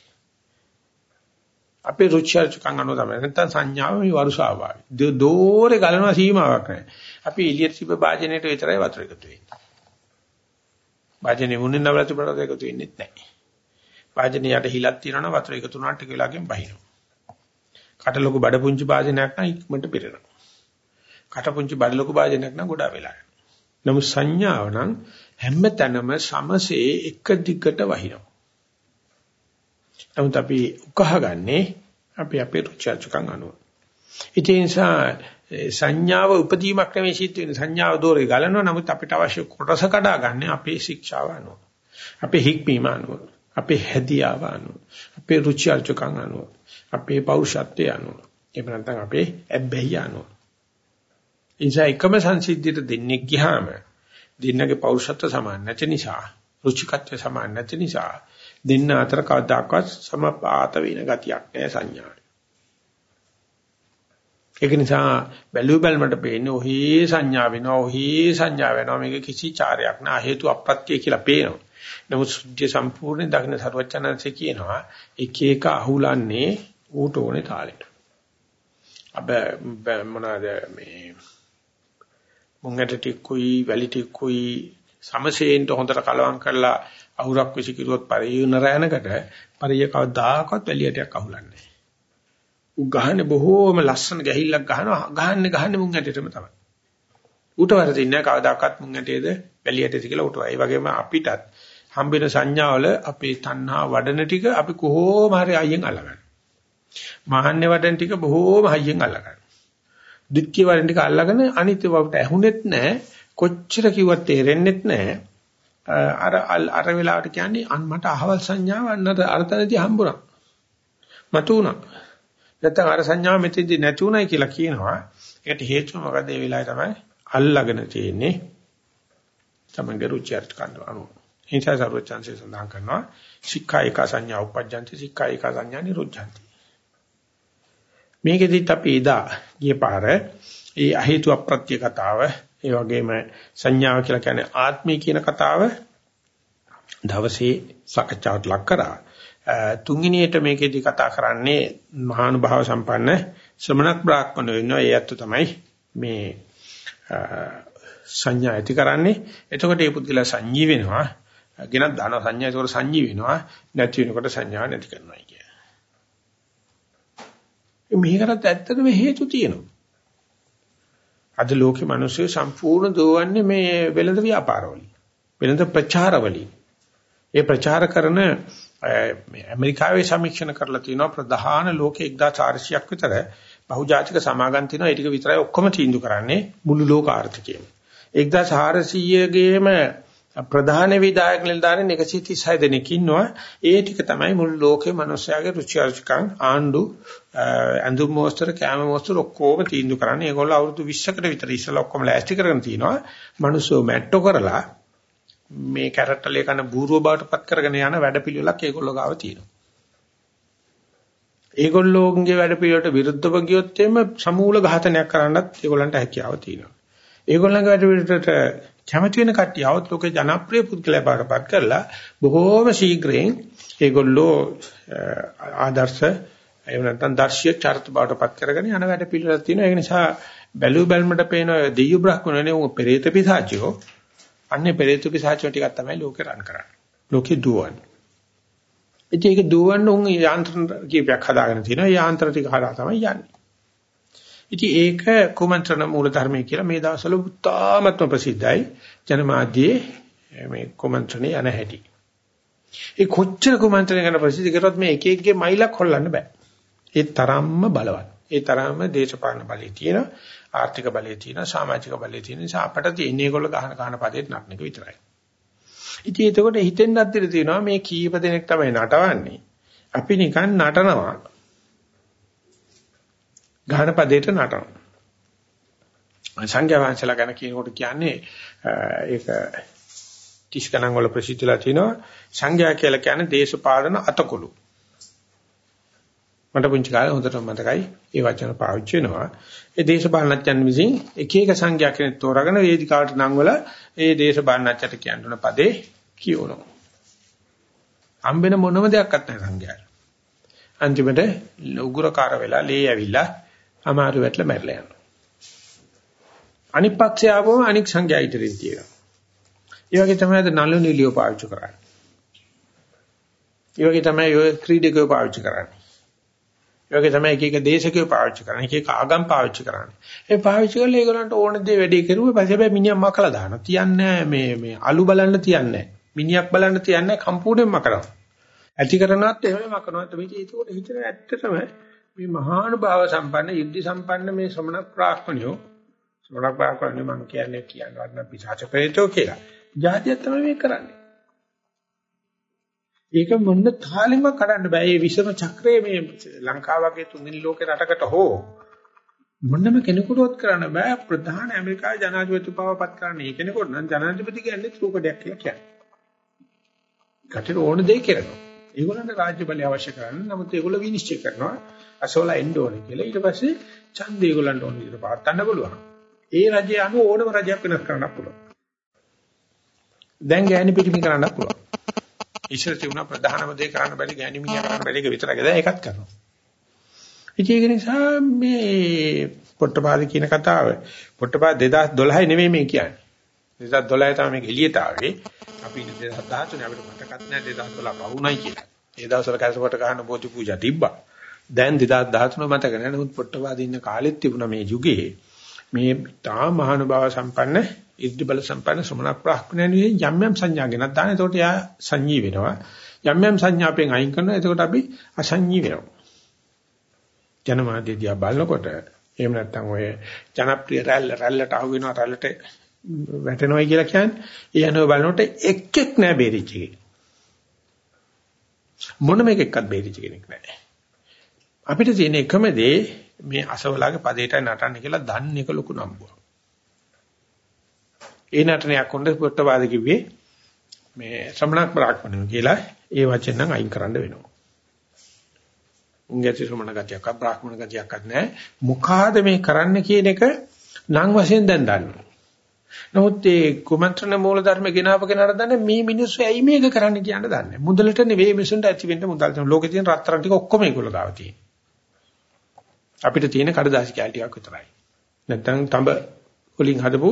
අපේ රුචිචකම් අනුව තමයි. නැත්නම් සංඥාව මේ වරුසාව වගේ. දෝරේ ගලනවා සීමාවක් නැහැ. අපි එළියට තිබ්බ වාජනයට විතරයි වතුර එකතු වෙන්නේ. වාජනේ මුන්නේ නවලතු බරට එකතු වෙන්නේ නැහැ. වාජනේ යට හිලක් තියෙනවා වතුර එකතු වුණාට ටික වෙලාවකින් බහිනවා. කට ලොකු බඩ පුංචි වාජනයක් නම් ඉක්මනට පිරෙනවා. කට පුංචි බඩ ලොකු වාජනයක් නම් ගොඩාක් වෙලා යනවා. නමුත් සංඥාව නම් හැම තැනම සමසේ එක දිගට වහිනවා. නමුත් අපි උකහාගන්නේ අපි අපේ රුචර්චකම් අනුව. ඒ නිසා සංඥාව උපදීමක් නෙවෙයි සිද්ධ වෙන්නේ සංඥාව දෝරේ ගලනවා නමුත් අපිට අවශ්‍ය කොටස කඩා ගන්න අපේ ශික්ෂාව අනුව. අපේ හික්මීම අනුව. අපේ හැදියාව අනුව. අපේ රුචර්චකම් අනුව. අපේ පෞරුෂත්වය අනුව. එහෙම නැත්නම් අපේ ඇබ්බැහිය අනුව. ඉන්සා එකම සංසිද්ධියට දෙන්නේ ගියාම දෙන්නගේ පෞරුෂත්ව සමාන නැති නිසා රුචිකත්ව සමාන නැති නිසා දෙන්න අතර කවදාකවත් සමපාත වෙන ගතියක් නැහැ සංඥාවේ. ඒක නිසා බැලු බැලමට පේන්නේ ඔහි සංඥා වෙනවා ඔහි සංඥා වෙනවා මේක කිසි චාරයක් නෑ හේතු අප්‍රත්‍ය කියලා පේනවා. නමුත් සුද්ධිය සම්පූර්ණ දකින්න සරුවචනන්සේ කියනවා එක එක අහුලන්නේ ඌට ඕනේ තාලෙට. අබ මොනවාද මේ මුංගට ටිකුයි වැලි ටිකුයි සමසේන්ට හොඳට කලවම් කරලා අහුරක් විසිකිරුවොත් පරියුන රැනකට පරිය කවදාකවත් වැලියටයක් අහුලන්නේ නැහැ. ඌ ගහන්නේ බොහෝම ලස්සන ගැහිල්ලක් ගහනවා ගහන්නේ ගහන්නේ මුංගටටම තමයි. ඌට වරදින්නේ කවදාකවත් මුංගටේද වැලියටද කියලා ඌට. ඒ වගේම අපිටත් හම්බෙන සංඥාවල අපේ තණ්හා වඩන ටික අපි කොහොම හරි අයියෙන් අල්ලගන්න. මහන්නේ වඩන ටික බොහෝම හයියෙන් අල්ලගන්න. දික්කිය වලින් ටික අල්ලගෙන අනිත්‍ය බවට ඇහුනෙත් නැහැ කොච්චර කිව්වත් තේරෙන්නෙත් නැහැ අර අර වෙලාවට කියන්නේ අන් මට අහවල් සංඥාව අන්නත අර්ථනදී හම්බුණා. මතු වුණා. නැත්නම් අර සංඥාව මෙතෙන්දී නැති උනායි කියලා කියනවා. ඒකට හේතුව මොකද ඒ වෙලාවේ තමයි අල්ලාගෙන තියෙන්නේ. තමන්ගේ රුචියට කන්නවා. හිංසා සර්වචන්සේ සඳහන් කරනවා සික්ඛා එක සංඥා උපජ්ජන්ති සික්ඛා එක සංඥා නිරුද්ධಂತಿ. මේකෙදිත් අපි එදා ගිය පාර ඒ අහේතු අප්‍රත්‍ය කතාව ඒ වගේම සංඥාව කියලා කියන්නේ ආත්මය කියන කතාව දවසේ සාකච්ඡාවට ලක් කරා. තුන්වෙනියට මේකෙදි කතා කරන්නේ මහානුභාව සම්පන්න ශ්‍රමණක් බ්‍රාහ්මණ වෙනවා. ඒ ඇත්ත තමයි මේ සංඥා ඇති කරන්නේ. එතකොට මේ පුද්ගලයා සංජී වෙනවා. ගෙනත් දාන සංඥා ඒකට සංජී වෙනවා. නැති වෙනකොට සංඥා නැති කරනවා කියන්නේ. මේකට ඇත්තටම හේතු තියෙනවා. අද ලෝකේ මිනිස්සු සම්පූර්ණ දෝවන්නේ මේ වෙළඳ ව්‍යාපාරවලින්. වෙළඳ ප්‍රචාරවලින්. ඒ ප්‍රචාර කරන ඇමරිකාවේ සමීක්ෂණ කරලා තියෙනවා ප්‍රධාන ලෝකේ 1400ක් විතර බහුජාතික සමාගම් තියෙනවා ඒ ටික විතරයි ඔක්කොම තීන්දුව කරන්නේ මුළු ලෝක ආර්ථිකයම 1400ගේම ප්‍රධාන විධායක නිලධාරීන් 136 දෙනෙක් ඉන්නවා ඒ ටික තමයි මුළු ලෝකේ මිනිස්යාගේ රුචි අරුචිකම් ආණ්ඩු ඇඳුම් මෝස්තර කැම මෝස්තර ඔක්කොම තීන්දුව කරන්නේ ඒගොල්ලෝ අවුරුදු 20කට විතර ඉස්සලා ඔක්කොම ලෑස්ති කරගෙන තිනවා මිනිස්සු මැට්ටෝ කරලා මේ කැරට්ටලේ කන බූරුව බවටපත් කරගෙන යන වැඩපිළිවෙලක් ඒගොල්ලෝ ගාව තියෙනවා. ඒගොල්ලෝගේ වැඩපිළිවෙලට විරුද්ධව ගියොත් එimhe සමූල ඝාතනයක් කරන්නත් ඒගොල්ලන්ට හැකියාව තියෙනවා. ඒගොල්ලන්ගේ වැඩපිළිවෙලට කැමති වෙන කට්ටිය આવොත් ලෝකේ ජනප්‍රිය පුද්ගලයා බවටපත් කරලා බොහෝම ශීඝ්‍රයෙන් ඒගොල්ලෝ ආදර්ශ එහෙම නැත්නම් දර්ශීය චරිත බවටපත් කරගෙන යන වැඩපිළිවෙලක් තියෙනවා. ඒ නිසා බැලු බැලමට පේන දෙයියු බ්‍රහ්මණයනේ උ පෙරේත පිසාචියෝ අන්නේ පෙරේත පිසාචියෝ ටිකක් තමයි ලෝකේ රන් කරන්නේ. ලෝකේ දුවන්නේ. ඉතින් ඒක දුවන්න උන් යාන්ත්‍රණ කීපයක් හදාගෙන තිනවා. යාන්ත්‍ර ටික හදා තමයි යන්නේ. ඉතින් ඒක කුමන්ත්‍රණ මූල ධර්මයේ කියලා මේ දවස්වල උත්තාමත්ම ප්‍රසිද්ධයි. ජනමාධ්‍යයේ මේ කුමන්ත්‍රණේ යන හැටි. ඒ කොච්චර කුමන්ත්‍රණ ගැන ප්‍රසිද්ධ කරොත් මේ එක එකගේ මයිලක් හොල්ලන්න බෑ. ඒ තරම්ම බලවත්. ඒ තරම්ම දේශපාලන බලය තියෙන, ආර්ථික බලය තියෙන, සමාජික බලය තියෙන නිසා අපට තියෙන්නේ ඒගොල්ලෝ ගහන ගහන පදේට නටන එක විතරයි. ඉතින් එතකොට හිතෙන්නත් ඉතින් තියෙනවා මේ කීප දෙනෙක් තමයි නටවන්නේ. අපි නිකන් නටනවා. ගහන පදේට නටනවා. සංඝයා වහන්සේලා ගැන කියනකොට කියන්නේ ඒක තිස් ගණන් වල ප්‍රසිද්ධලා තිනවා සංඝයා කියලා කියන්නේ දේශපාලන අතකොළු. මට පුංචි කාලේ හොඳට මතකයි ඒ වචන පාවිච්චි වෙනවා. ඒ දේශපාලනඥයන් විසින් එක එක සංඛ්‍යා කෙනෙක් තෝරාගෙන වේදිකාවට නංවල ඒ දේශපාලනඥයට කියන්න පදේ කියවනවා. හම්බෙන මොනම දෙයක්වත් නැහැ සංඛ්‍යාවට. අන්තිමට උගුරකාර වෙලා ලේ ඇවිල්ලා අමාරු වැටලා මැරලා යනවා. අනිත් පක්ෂය ආවම අනික් සංඛ්‍යා ඉදිරියෙන් තියෙනවා. ඒ වගේ තමයි අද නළු නිලියෝ පාවිච්චි කරන්නේ. ඒ වගේ තමයි ඔය ක්‍රීඩකයෝ පාවිච්චි කරන්නේ. ඒ වගේ තමයි එක එක දේශකයෝ පාවිච්චි කරන්නේ. එක එක ආගම් පාවිච්චි කරන්නේ. ඒ පාවිච්චි කරලා ඒගොල්ලන්ට ඕන දේ වැඩි කරුවා පස්සේ හැබැයි මිනිහා මකලා දානවා. තියන්නේ මේ මේ අලු බලන්න තියන්නේ මිනිහක් බලන්න තියන්නේ සම්පූර්ණයෙන්ම කරනවා. ඇති කරනවත් එහෙම මකනවා. මේක ඒකෝට හිතන ඇත්තටම මේ මහානුභාව සම්පන්න යුද්ධ සම්පන්න මේ ශ්‍රමණ ප්‍රාඥයෝ ශ්‍රමණ ප්‍රාඥයෝ මම කියන්නේ කියනවත් නම් පිසාච ප්‍රේතෝ කියලා. ජාතිය තමයි මේ කරන්නේ. ඒක මොන්න තාලෙම කඩන්න බෑ. මේ විෂම චක්‍රයේ මේ ලංකාව වගේ තුන්වෙනි ලෝකේ රටකට හෝ මොන්නම කෙනෙකුටවත් කරන්න බෑ. ප්‍රධාන ඇමරිකාවේ ජනාධිපතිවපත් කරන්න ඒ කෙනෙකුට නම් ජනාධිපති කියන්නේ රූපඩයක් කියලා කියන්නේ. කටට ඕන දේ කරනවා. ඒගොල්ලන්ට රාජ්‍ය බලය අවශ්‍ය කරන්නේ. නමුත් ඒගොල්ලෝ විනිශ්චය කරනවා අසෝලා එන්න ඕනේ කියලා. ඊට පස්සේ ඡන්ද ඒගොල්ලන්ට ඕන විදිහට පාත් ගන්න පුළුවන්. ඒ රජය අනුව ඕනම රජයක් වෙනස් කරන්න පුළුවන්. දැන් ගෑණි පිටිමි කරන්න පුළුවන්. ඉස්සර තිබුණා ප්‍රධානම දේ කරන්න බැරි ගෑණි මිනිහා කරන්න බැරි එක විතරයි. දැන් ඒකත් කරනවා. ඉතින් ඒක නිසා මේ පොට්ටපාද කියන කතාව පොට්ටපාද 2012 නෙමෙයි මේ කියන්නේ. 2012 තමයි මේක එළියට ආවේ. අපි 2013 අපිට මතකත් නැහැ 2012 වුණයි කියලා. ඒ දවස්වල කැසපොට ගන්න බෝධි පූජා තිබ්බා. දැන් 2013 මතක නැහැ. නමුත් පොට්ටපාද ඉන්න කාලෙත් තිබුණා මේ යුගයේ මේ තා මහානුභාව සම්පන්න ඉර්ධි බල සම්පන්න ශ්‍රමණ ප්‍රාඥයන් යම් යම් සංඥා ගෙනත් දාන. එතකොට යා සංඤී වෙනවා. යම් යම් සංඥාපෙන් අයින් කරනවා. එතකොට අපි අසංඤී වෙනවා. ජනමාධ්‍ය දිහා බලනකොට එහෙම නැත්නම් ඔය ජනප්‍රිය රැල්ල රැල්ලට අහු වෙනවා රැල්ලට වැටෙනවයි කියලා කියන්නේ. ඒ අනුව බලනකොට එක් එක් නෑ බේරිච්ච එකේ. මොනම එකක්වත් බේරිච්ච කෙනෙක් නෑ. අපිට තියෙන එකම දේ මේ අසවලාගේ පදේට නටන්න කියලා දන්න එක ලොකු නම්බුවක්. ඒ නටනයක් කොණ්ඩ පොට්ටවාද කිව්වේ මේ ශ්‍රමණක් බ්‍රාහ්මණය කියලා ඒ වචෙන් නම් අයින් කරන්න වෙනවා. උංගති ශ්‍රමණ ගතියක් බ්‍රාහ්මණ ගතියක්වත් නැහැ. මොකාද මේ කරන්න කියන එක නම් වශයෙන් දැන් දන්නවා. නමුත් ඒ කුමන්ත්‍රණ මූල ධර්ම ගෙනාව කෙනාට දන්නේ මේ මිනිස්සු ඇයි මේක කරන්න කියන දන්නේ. මුදලට නෙවෙයි මිනිසුන්ට ඇති වෙන්න මුදල් තියෙන ලෝකේ තියෙන රත්තරන් ටික ඔක්කොම ඒගොල්ලෝ ගාව තියෙන. අපිට තියෙන කඩදාසි කැල් ටිකක් විතරයි. නැත්තම් තඹ වලින් හදපු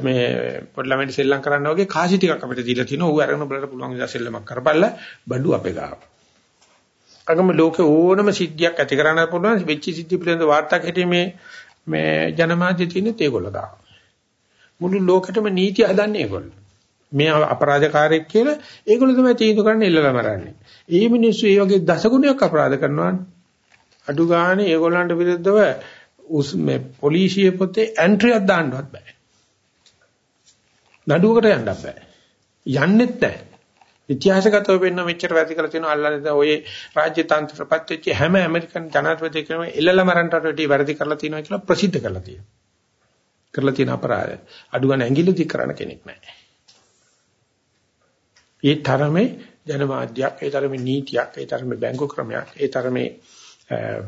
මේ පොඩි ළමයින්ට සෙල්ලම් කරන්න වගේ කාසි ටිකක් අපිට දීලා තිනවා. ඌ අරගෙන බලන්න පුළුවන් ඉඳලා සෙල්ලමක් කරපල්ලා බඩු අපේ ගාව. අගම ලෝකේ ඕනම සිද්ධියක් ඇති කරන්න පුළුවන් වෙච්ච සිද්ධි පිළිබඳ වාර්තාවක් හිටියේ මේ මේ ජනමාධ්‍ය තියෙන තේගොල්ල ගාව. මුළු ලෝකෙටම නීති හදන්නේ ඒගොල්ලෝ. මේ අපරාධකාරයෙක් කියලා ඒගොල්ලෝ තමයි තීන්දුව කරන්න ඉල්ලලා මරන්නේ. ඒ මිනිස්සු මේ වගේ දසගුණයක් අපරාධ කරනවා අඩු ගානේ ඒගොල්ලන්ට විරුද්ධව මේ පොලිසිය පොතේ එන්ට්‍රියක් දාන්නවත් බෑ. නඩුවකට යන්නත් බෑ. යන්නෙත් නැහැ. ඉතිහාසගතව වෙන්න මෙච්චර වැඩි කරලා තියෙනවා අල්ලන්නේ ඔය රාජ්‍ය තන්ත්‍රපත් වෙච්ච හැම ඇමරිකන් ජනාධිපති කෙනෙක්ම එල්ලලා මරන්නට වැඩි වැඩි කරලා තියෙනවා කියලා ප්‍රසිද්ධ කරලා තියෙනවා. කරලා තියෙන අපරාධය. අඩු ගන්න ඇඟිලි දික් කරන්න කෙනෙක් නැහැ. ඒ තරමේ ජනමාධ්‍යයක්, ඒ තරමේ නීතියක්, ඒ තරමේ බැංකු ක්‍රමයක්, ඒ තරමේ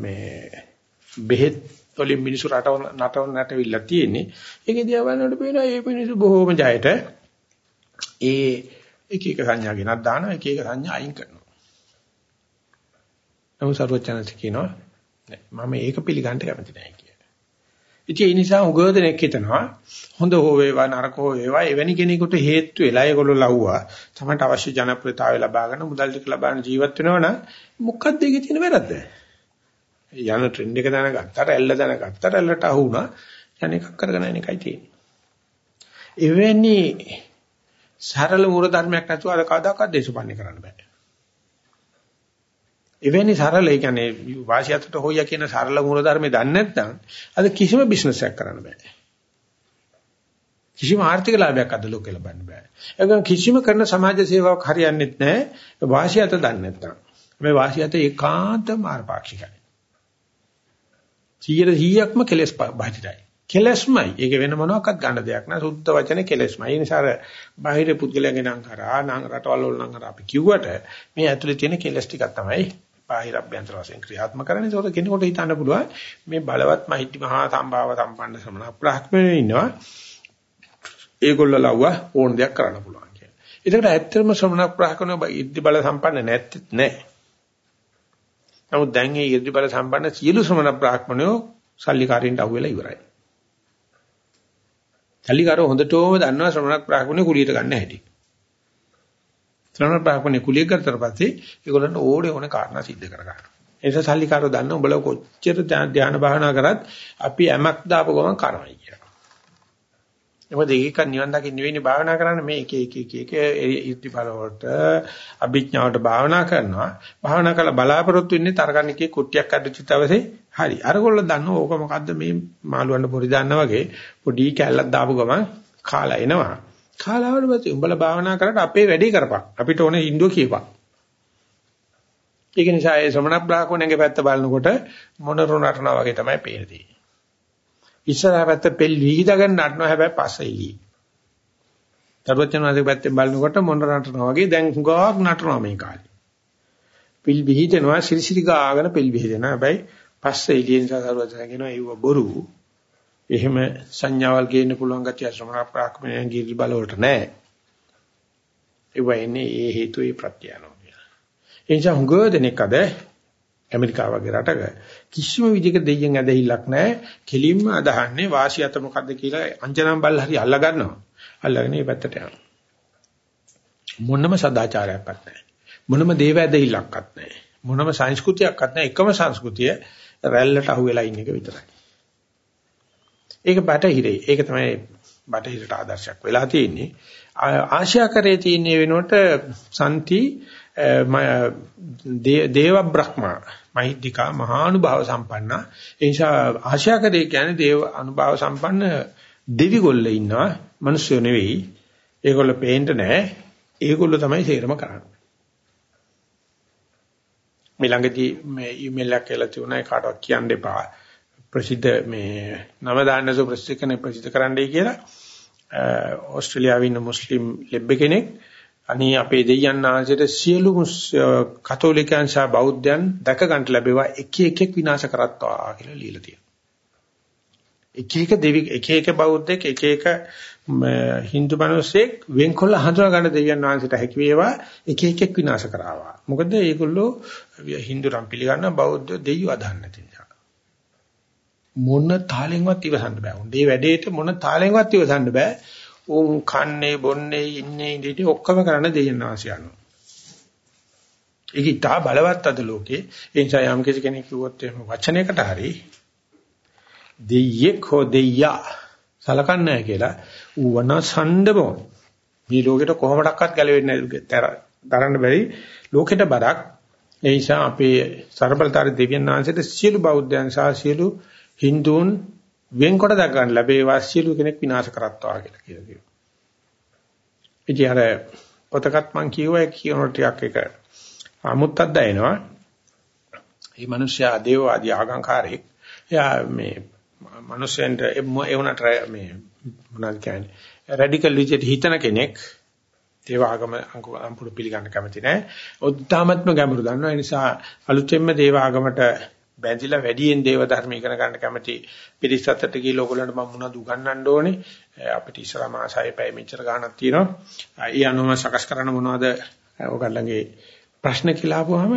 මේ බෙහෙත් වලින් මිනිසු රටව නටව නටවිලා තියෙන්නේ. ඒකේ දිහා බලනකොට පේනවා මේ මිනිසු බොහෝම ජයට ඒ එක එක සංඥා ගෙනත් දානවා, එක එක සංඥා අයින් කරනවා. නමුත් සර්වචනන්ත කියනවා මම ඒක පිළිගන්න කැමති නැහැ කියලා. ඉතින් ඒ නිසා උගෝදෙනෙක් හිතනවා හොඳ හෝ වේවා නරක හෝ වේවා එවැනි කෙනෙකුට හේතු වෙලා ඒගොල්ලෝ ලව්වා තමයි අවශ්‍ය ජනප්‍රියතාවය ලබා ගන්න මුදල් ටික ලබා ගන්න ජීවත් වෙනවනම් මොකක්ද ඒකේ තියෙන වැරද්ද? යන ට්‍රෙන්ඩ් එක දැනගත්තට ඇල්ල දැනගත්තට ඇල්ලට අහු වුණා යන එකක් කරගෙන යන එකයි තියෙන්නේ. එවැනි සරල මූල ධර්මයක් නැතුව අද කවදාකවත් දේශපාලනය කරන්න බෑ. එවැනි සරල ඒ කියන්නේ වාසියතට හොයියා කියන සරල මූල ධර්මේ දන්නේ නැත්නම් අද කිසිම බිස්නස් එකක් කරන්න බෑ. කිසිම ආර්ථික ලාභයක් අද ලෝකෙ ලබන්න බෑ. ඒකම කිසිම කරන සමාජ සේවාවක් හරියන්නේ නැහැ වාසියත දන්නේ නැත්නම්. මේ වාසියත ඒකාන්ත මාර්ගපාක්ෂිකයි. 100%ක්ම කෙලස් බාහිරයි. කෙලස්මයි. ඒක වෙන මොනවාක්වත් ගන්න දෙයක් නෑ. සුද්ධ වචනේ කෙලස්මයි. ඒ නිසා අර බාහිර පුද්ගලයන්ගේ නම් කරා නම් රටවල් වල නම් කරා අපි කිව්වට මේ ඇතුලේ තියෙන කෙලස් ටිකක් තමයි බාහිර අභ්‍යන්තර වශයෙන් ක්‍රියාත්මක කරන්නේ. ඒකට කෙනෙකුට හිතන්න පුළුවන් මේ බලවත් මහිත්‍ති මහා සම්භාව සම්පන්න ශ්‍රමණ බ්‍රාහ්මණයෝ ඉන්නවා. ඒගොල්ලෝ ලව්වා ඕන දෙයක් කරන්න පුළුවන් කියලා. ඒකට ඇත්තටම ශ්‍රමණ බ්‍රාහ්මණයෝ ඉද්ධි බල සම්පන්න නැත්තේ නෑ. නමුත් දැන් මේ 이르දි බල සම්පන්න සියලු ශ්‍රමණ බ්‍රාහ්මණයෝ සල්ලිකාරින්ට අහුවෙලා ඉවරයි. සල්ලිකාරෝ හොඳටම දන්නවා ශ්‍රමණ බ්‍රාහ්මණය කුලියට ගන්න හැටි. ශ්‍රමණ බ්‍රාහ්මණය කුලිය කරතර පස්සේ ඒගොල්ලන්ට ඕනේ ඕනේ කාරණා සිද්ධ කරගන්න. ඒ නිසා සල්ලිකාරෝ දන්න උඹලා කොච්චර ධ්‍යාන භාවනා කරත් අපි යමක් දාපු ගමන් කරමයි කියලා. මොකද ඒක නිවන් දකින්න නෙවෙයි භාවනා කරන්නේ මේ එක එක එක එක ඉර්ධි බල වලට අභිඥාවට භාවනා කරනවා. භාවනා කරලා බලාපොරොත්තු වෙන්නේ තරකණිකේ කුට්ටියක් අඩුච්ච තවසේ හරි. අරගොල්ලෝ දන්නව ඕක මොකද්ද මේ මාළුවන්ට පොරි දාන්න වගේ. පොඩි කැල්ලක් දාපු ගමන් කාලා එනවා. කාලාවට පස්සේ උඹලා භාවනා කරලා අපේ වැඩේ කරපන්. අපිට ඕනේ ඉන්දුව කියපන්. ඒක නිසා ඒ ශ්‍රමණ බ්‍රාහ්මණයන්ගේ පැත්ත බලනකොට මොනරු නටනවා වගේ තමයි පේන්නේ. ඉස්සරහ පැත්ත පෙල් විහිදගෙන නටනවා හැබැයි පස්සේ එළියේ. තරුවචනාගේ පැත්තෙන් බලනකොට මොන නටනවා වගේ දැන් හුඟක් නටනවා මේ කාලේ. පිල් විහිදෙනවා සිරිසිරි ගාගෙන පිල් විහිදෙනවා හැබැයි පස්සේ එළියේ නිසා තරුවචනා කියනවා ඒව බොරු. එහෙම සංඥාවල් ගේන්න පුළුවන් ගැතිය ශ්‍රමණ ප්‍රාක්‍මණයන් ගිරි බල වලට නැහැ. ඒව එන්නේ ඒ හේතු ඒ ප්‍රත්‍යයනෝ කියලා. ඒ නිසා හුඟ දෙනෙක් අද ඇමරිකාව වගේ රටක කිසිම විදිහක දෙයියන් ඇදහිල්ලක් නැහැ. කෙලින්ම අදහන්නේ වාසියත මොකද්ද කියලා අංජනම් බල් හරි අල්ලා ගන්නවා. අල්ලගෙන මේ පැත්තට යනවා. මොනම සදාචාරයක්වත් නැහැ. මොනම දේව ඇදහිල්ලක්වත් නැහැ. මොනම සංස්කෘතියක්වත් නැහැ. එකම සංස්කෘතිය රැල්ලට අහු වෙලා ඉන්න එක විතරයි. ඒක බටහිරේ. ඒක තමයි බටහිරට ආදර්ශයක් වෙලා තියෙන්නේ. ආශ්‍යාකරයේ තියෙන වෙනකොට සම්ති දේව බ්‍රහ්මා මහිද්దికා මහානුභාව සම්පන්න ඒ නිසා ආශ්‍යාකරේ කියන්නේ දේව අනුභව සම්පන්න දෙවිගොල්ලෝ ඉන්නවා මිනිස්සු නෙවෙයි. ඒගොල්ලෝ පේන්න නැහැ. ඒගොල්ලෝ තමයි සේරම කරන්නේ. මේ ළඟදී මේ ඊමේල් එකක් කියලා තියුණා ඒ කාටවත් කියන්න එපා. ප්‍රසිද්ධ මේ නම දාන්නසු ප්‍රසිද්ධ කෙනෙක් ප්‍රසිද්ධ කරන්නයි කියලා. ඕස්ට්‍රේලියාවේ ඉන්න මුස්ලිම් ලෙබ්බ කෙනෙක් අනී අපේ දෙයයන් ආංශයට සියලු කතෝලිකයන් සහ බෞද්ධයන් දැක ගන්න ලැබෙවා එක එකෙක් විනාශ කරත්වා කියලා ලියලා තියෙනවා. එක එක දෙවි එක එක බෞද්ධෙක් එක එක හින්දු මිනිස්සෙක් වෙන්කොල්ල හඳුනා ගන්න දෙවියන් වහන්සේට හැකි වේවා එක එකෙක් විනාශ කරාවා. මොකද මේගොල්ලෝ හින්දු රම් පිළිගන්න බෞද්ධ දෙවියෝ අදහන්න නැති නිසා. මොන තාලෙන්වත් ඉවසන්න බෑ. උන්ගේ වැඩේට මොන තාලෙන්වත් ඉවසන්න බෑ. උන් කන්නේ බොන්නේ ඉන්නේ ඉඳී ඔක්කොම කරන්න දෙවියන් වහන්සේ යනවා. ඒක ඉතා බලවත් අද ලෝකේ. ඒ නිසා යම් කෙනෙක් කිව්වොත් එහෙම වචනයකට හරි දෙයියෙක් හෝ දෙයියා සලකන්නේ නැහැ කියලා ඌ වනසණ්ඩමෝ මේ ලෝකෙට කොහොමඩක්වත් ගැලවෙන්නේ නැහැ දරන්න බැරි ලෝකෙට බරක් ඒ නිසා අපේ ਸਰබලතර දෙවියන් වහන්සේට සියලු බෞද්ධයන් සහ සියලු Hindun වෙන්කොට දක් ගන්න ලැබේවා සියලු කෙනෙක් විනාශ කරත්වා කියලා කියලා කියනවා. ඉතින් අර පොතකත් මම කියුවා කියනකොට ටිකක් එක අමුත්තක් දැනෙනවා. මේ මිනිස්සයා දේව ආදී ආගම්කාරයෙක්. එයා මේ මිනිස්සෙන්ට ඒ වුණාට මේ මොනවද කියන්නේ රැඩිකල් විදිහට හිතන කෙනෙක් දේව ආගම අම්පුඩ පිළිගන්න කැමති නැහැ. උද්දාමත්ම ගැඹුරු දන්නවා. ඒ නිසා අලුතෙන්ම දේව ආගමට බැඳිලා වැඩියෙන් දේව ධර්ම ඉගෙන ගන්න කැමති පිරිස් අතරට ගිහලා ඔයගොල්ලන්ට මම මොනවද උගන්වන්න ඕනේ? අපිට ඉස්සරහා මාසය පැය මෙච්චර ගාණක් තියෙනවා. ඒ අනුව සකස් කරන්න මොනවද ඔයගොල්ලන්ගේ ප්‍රශ්න කියලා ආවම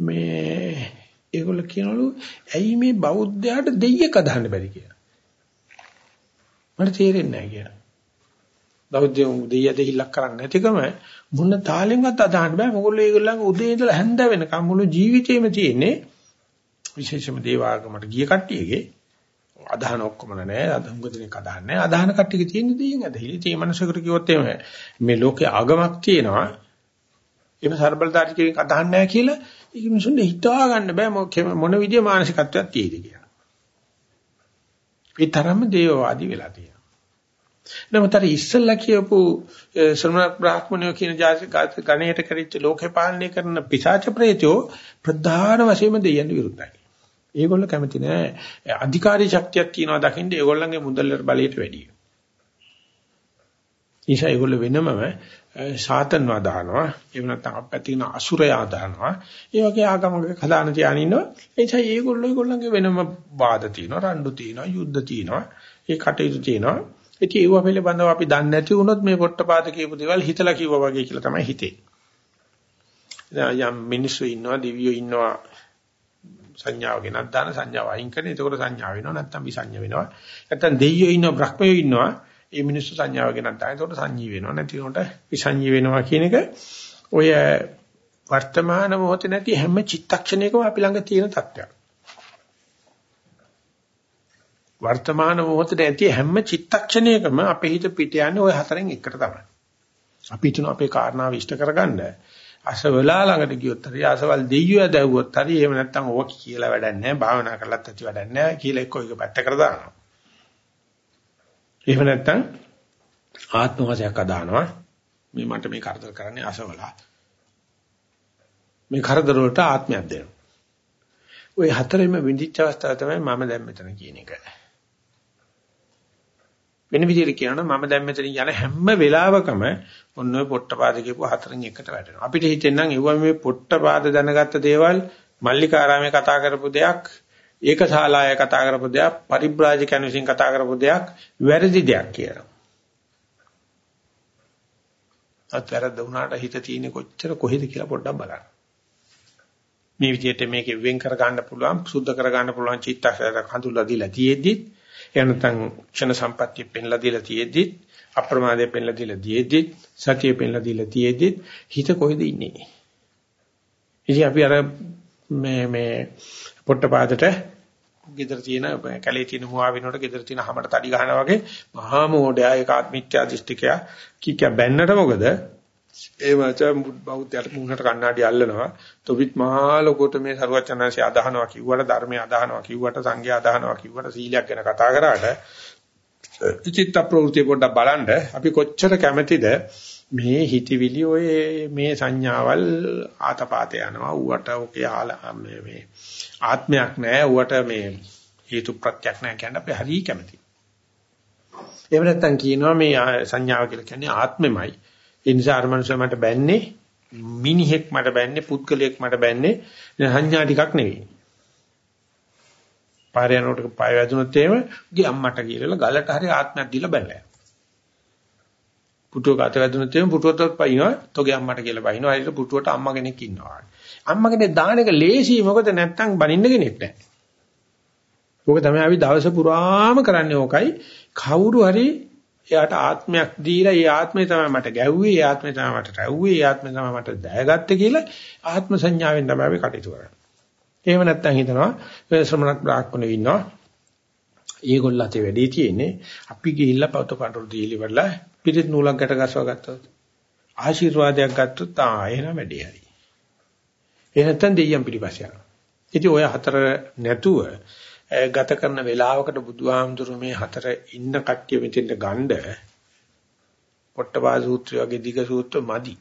මේ ඒගොල්ලෝ කියනවලු ඇයි මේ බෞද්ධයාට දෙයියෙක් අදහන්න බැරි කියලා. මට තේරෙන්නේ නැහැ කියලා. බෞද්ධයෝ දෙයිය දෙහිලක් කරන්නේ නැතිකම මොන තාලෙන්වත් අදහන්න බෑ. මොකද ඒගොල්ලන්ගේ උදේ ඉඳලා හැන්ද වෙනකම් මුළු ජීවිතේම තියෙන්නේ විශේෂම දේවාගමට ගිය කට්ටියගේ අදහන ඔක්කොම නෑ අදහුඟ දෙනෙක් අදහන්නේ අදහන කට්ටියගේ තියෙන දෙයින් අදහිලි තේ මනසකට කිව්වොත් එහෙම මේ ලෝකේ ආගමක් තියෙනවා එහෙම ਸਰබලදාරි කෙනෙක් අදහන්නේ නැහැ කියලා ඒක මිනිසුන්ට හිතා ගන්න බෑ මොන විදිය මානසිකත්වයක් තියෙද කියලා. ඒ තරම්ම දේවවාදී වෙලා තියෙනවා. නමුත් අර ඉස්සල්ලා කියපු ශ්‍රමණ බ්‍රාහ්මණයෝ කියන ජාති ගණයට කරිච්ච ලෝකේ පාලනය කරන පිසාච ප්‍රේතයෝ ප්‍රධාන වශයෙන්ම දෙයයන් විරුද්ධයි. ඒගොල්ලෝ කැමති නෑ. අධිකාරී ශක්තියක් තියනවා දකින්න ඒගොල්ලන්ගේ මුදල් බලයට වැඩියි. නිසා ඒගොල්ලෝ වෙනමම සාතන්ව දානවා. එහෙම නැත්නම් අපැතින අසුරයා දානවා. ඒ වගේ ආගමක හදාන තියාගෙන ඉන්නවා. ඒ නිසා ඒගොල්ලෝ ඒගොල්ලන්ගේ වෙනම වාද තියෙනවා රණ්ඩු තියෙනවා යුද්ධ තියෙනවා. ඒ කටයුතු තියෙනවා. ඉතින් ඒව පිළිබඳව අපි දන්නේ නැති වුණොත් මේ පොට්ටපාද කියපු දේවල් හිතලා කිව්වා වගේ කියලා තමයි හිතේ. යම් මිනිස්සු ඉන්නවා දිව්‍යෝ ඉන්නවා සංඥාව ගෙනත් දාන සංඥාව අයින් කරන එතකොට සංඥා වෙනවා නැත්නම් විසංඥා වෙනවා නැත්නම් දෙයියෝ ඉන්නවා බ්‍රහ්මයෝ ඉන්නවා ඒ මිනිස්සු සංඥාව ගෙනත් දාන. ඒකට සංජී වෙනවා. නැති උනට විසංජී වෙනවා කියන එක ඔය වර්තමාන මොහොතේ නැති හැම චිත්තක්ෂණයකම අපි ළඟ තියෙන තත්ත්වයක්. වර්තමාන මොහොතේ නැති හැම චිත්තක්ෂණයකම අපේ හිත පිට යන්නේ ওই හතරෙන් එකට තමයි. අපි හිතන අපේ කාරණාව ඉෂ්ට කරගන්න අසවලා ළඟට ගියොත් හරි අසවල් දෙයියෝ දැවුවොත් හරි එහෙම නැත්නම් ඕක කියලා වැඩක් නැහැ භාවනා කරලත් ඇති වැඩක් නැහැ කියලා එක්ක එක පැත්තකට දානවා. එහෙම නැත්නම් ආත්ම වශයක් අදහනවා. මේ මට මේ කරදර කරන්නේ අසවලා. මේ කරදර වලට ආත්මයක් දෙනවා. ওই හතරෙම විඳිච්ච අවස්ථාව තමයි මම දැන් මෙතන කියන එක. වෙන විදිහට කියනවා මම දැන් මෙතන යන හැම වෙලාවකම ඔන්න ඔය පොට්ටපාද කියපු හතරෙන් එකට වැටෙනවා. අපිට හිතෙන්නම් ඒවා මේ පොට්ටපාද දැනගත්ත දේවල් මල්ලිකාරාමේ කතා කරපු දෙයක් ඒක ශාලාවේ කතා කරපු දෙයක් පරිබ්‍රාජකයන් විසින් කතා කරපු දෙයක් වැරදි දෙයක් කියලා. අත්‍යරද වුණාට හිත තියෙන්නේ කොච්චර කොහෙද කියලා පොඩ්ඩක් බලන්න. මේ විදිහට මේක වෙන් කර ගන්න පුළුවන්, සුද්ධ කර ගන්න පුළුවන් චිත්තක්ෂර හඳුල්ලා දීලා තියෙද්දි, එනතන් ක්ෂණ සම්පත්‍ය පෙන්ලා දීලා තියෙද්දි, අප්‍රමාදයේ පෙන්ලා දීලා තියෙද්දි, සතිය පෙන්ලා දීලා තියෙද්දි හිත කොහෙද ඉන්නේ? ඉතින් අපි අර මේ මේ පොට්ටපාදට ගෙදර තියෙන කැලේ තියෙන මුවා වෙනකොට ගෙදර තියෙන හැමකට තඩි ගහනවා වගේ මහා මෝඩයා ඒක ආත්මිත්‍යා දෘෂ්ටිකයා කික බැන්නට මොකද ඒ වච බෞද්ධයට මුහුණට කණ්ණාඩි අල්ලනවා තොවිත් මහා ලොකොට මේ සරුවචනanse අදහනවා කිව්වට ධර්මය අදහනවා කිව්වට සංඝයා අදහනවා කිව්වට සීලයක් ගැන කතා කරාට චිත්ත ප්‍රවෘත්ති පොඩ්ඩක් බලන්න අපි කොච්චර කැමැතිද මේ හිතවිලි ඔය මේ සංඥාවල් ආතපාත යනවා ඌට ඔකේ මේ මේ ආත්මයක් නැහැ ඌට මේ හේතු ප්‍රත්‍යක් නැහැ කියන අපි හරිය කැමැති. එහෙම නැත්නම් කියනවා මේ සංඥාව කියලා කියන්නේ ආත්මෙමයි. ඒ නිසා අර මනුස්සය මට බැන්නේ මිනිහෙක් මට බැන්නේ පුද්ගලයෙක් මට බැන්නේ සංඥා ටිකක් නෙවෙයි. පාර යනකොට පාය වැදුනොත් එහෙම ගිය අම්මට කියලා ගලට හරි ආත්මයක් දීලා බැලලා. පුටුවක අත වැදුනොත් එහෙම පුටුවට පයින්නවා තෝගේ අම්මට කියලා බයින්නවා ඒකට පුටුවට අම්මා කෙනෙක් ඉන්නවා. අම්මා කෙනෙක් දාන එක ලේසි මොකද නැත්තම් බනින්න කෙනෙක් නැහැ. ඕක තමයි අපි දවස පුරාම කරන්නේ ඕකයි. කවුරු හරි එයාට ආත්මයක් දීලා ඒ ආත්මය තමයි මට ගැව්වේ, ඒ ආත්මය තමයි මට රැව්වේ, ඒ ආත්මය තමයි මට දෑගත්තේ කියලා ආත්ම සංඥාවෙන් තමයි අපි කටයුතු කරන්නේ. එහෙම නැත්නම් හිතනවා ශ්‍රමණක් බ්‍රාහ්මණයෝ ඉන්නවා. ඒගොල්ලෝ අතේ වැඩි තියෙන්නේ අපි ගිහිල්ලා පවත පඬුරු දීලි වල පිටිත් නූලක් ගැට ගස්සව ගත්තොත් ආශිර්වාදයක් ගත්තොත් ආ එහෙනම් වැඩි හරි. ඒ නැත්නම් දෙයියන් පිටිපස්ස යනවා. ඉතින් ඔය හතර නැතුව ගත කරන වේලාවකට බුදුහාමුදුරු මේ හතර ඉන්න කට්ටිය මෙතෙන්ට ගණ්ඩ පොට්ටපා සූත්‍රය වගේ දිග සූත්‍ර මදි.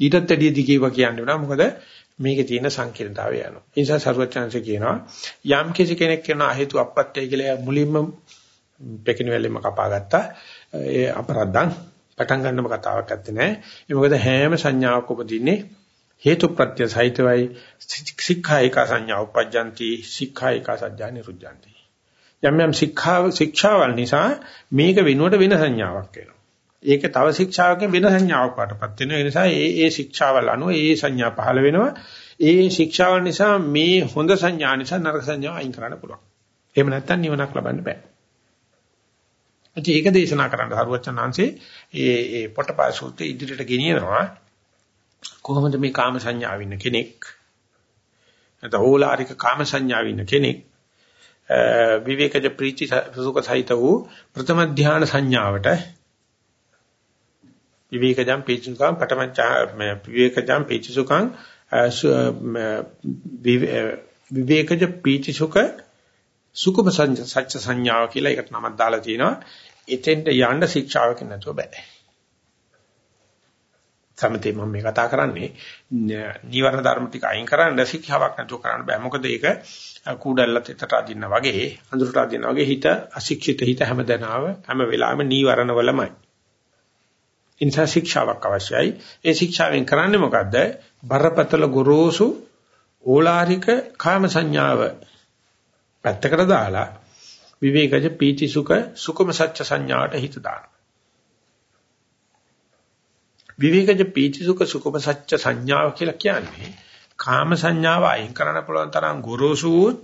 ඊටත් වැඩිය දිගේව කියන්නේ නෑ මොකද මේකේ තියෙන සංකීර්ණතාවය යනවා. ඒ නිසා සරුවචාන්සේ කියනවා යම් කිසි කෙනෙක් කරන හේතු අපත්‍යය කියලා මුලින්ම පෙකින වෙලෙම කපා ගත්තා. ඒ අපරද්දන් පටන් ගන්නම කතාවක් නැත්තේ නෑ. ඒ මොකද හැම සංඥාවක් උපදින්නේ හේතු ප්‍රත්‍ය සහිතවයි සික්ඛා එක සංඥා උපජ්ජಂತಿ සික්ඛා එක සත්‍යා නිරුද්ධಂತಿ. යම් යම් ශික්ෂාව ශික්ෂාවල් නිසා මේක වෙනුවට වෙන සංඥාවක් වෙනවා. ඒක තව ශික්ෂාවකින් වෙන සංඥාවක් වටපත් වෙනවා. ඒ නිසා ඒ ඒ ශික්ෂාවල් අනුව ඒ සංඥා පහළ වෙනවා. ඒ ශික්ෂාවල් නිසා මේ හොඳ සංඥා නිසා නරක සංඥා අයින් කරන්න පුළුවන්. එහෙම නැත්නම් නිවනක් ලබන්න බෑ. ඒක දේශනා කරන්න හරුවචනාංශේ ඒ ඒ පොටපා සූත්‍රය ඉදිරියට ගෙනියනවා. කොහොමද මේ කාම සංඥාව ඉන්න කෙනෙක්? නැත්නම් ඕලාරික කාම සංඥාව ඉන්න කෙනෙක්? විවේකජ ප්‍රීති සුඛ සහිත වූ ප්‍රථම ධානය සංඥාවට විවේකජම් පීචුකම් පඨම විවේකජම් පීචුකම් විවේකජ පීචුක සුඛම සත්‍ය සංඥාව කියලා එකට නමක් දාලා තිනවා එතෙන්ට යන්න ශික්ෂාවකින් නැතුව බෑ. සමතේ මම මේ කතා කරන්නේ. නීවරණ ධර්ම ටික අයින් කරන්න ශික්ෂාවක් නැතුව කරන්න බෑ. මොකද ඒක කූඩල්ලත් එතට අදින්න වගේ අඳුරට අදින්න වගේ හිත අශික්ෂිත හිත හැමදැනාව හැම වෙලාවෙම නීවරණ වලමයි. ඉන්සා ශික්ෂාවක් අවශ්‍යයි. ඒ ශික්ෂාවෙන් කරන්නේ මොකද්ද? බරපතල ගොරෝසු ඕලාරික කාම සංඥාව පැත්තකට දාලා විවේකජ පීති සුඛ සුඛම සත්‍ය සංඥාවට හිත දානවා. විවේකජ පීති සුඛ සුඛම සත්‍ය සංඥාව කියලා කියන්නේ කාම සංඥාව අයින් කරන්න පුළුවන් තරම් ගොරෝසු වූත්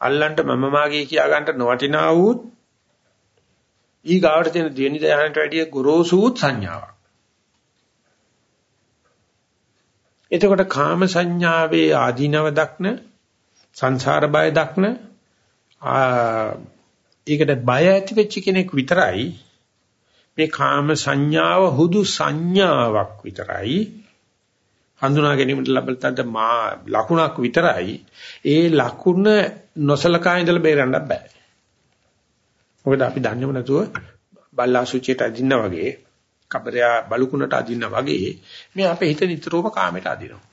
අල්ලන්ට මම මාගේ කියා ගන්නට නොවටිනා වූත් ඊ ගාවට තියෙන දෙවෙනි දයහනට වැඩිය ගොරෝසු වූත් සංඥාවක්. එතකොට කාම සංඥාවේ ආධිනව දක්න සංසාර බය දක්න ඒකට බය ඇති වෙච්ච කෙනෙක් විතරයි මේ කාම සංඥාව හුදු සංඥාවක් විතරයි. හඳුනා ගැනීමට ලැබෙන මා ලකුණක් විතරයි. ඒ ලකුණ නොසලකා ඉඳලා බේරන්න බෑ. මොකද අපි දන්නේම නැතුව බල්ලා සුචියට අදින්න වගේ කබරයා බලුකුණට අදින්න වගේ මේ අපේ හිත නිතරම කාමයට අදිනවා.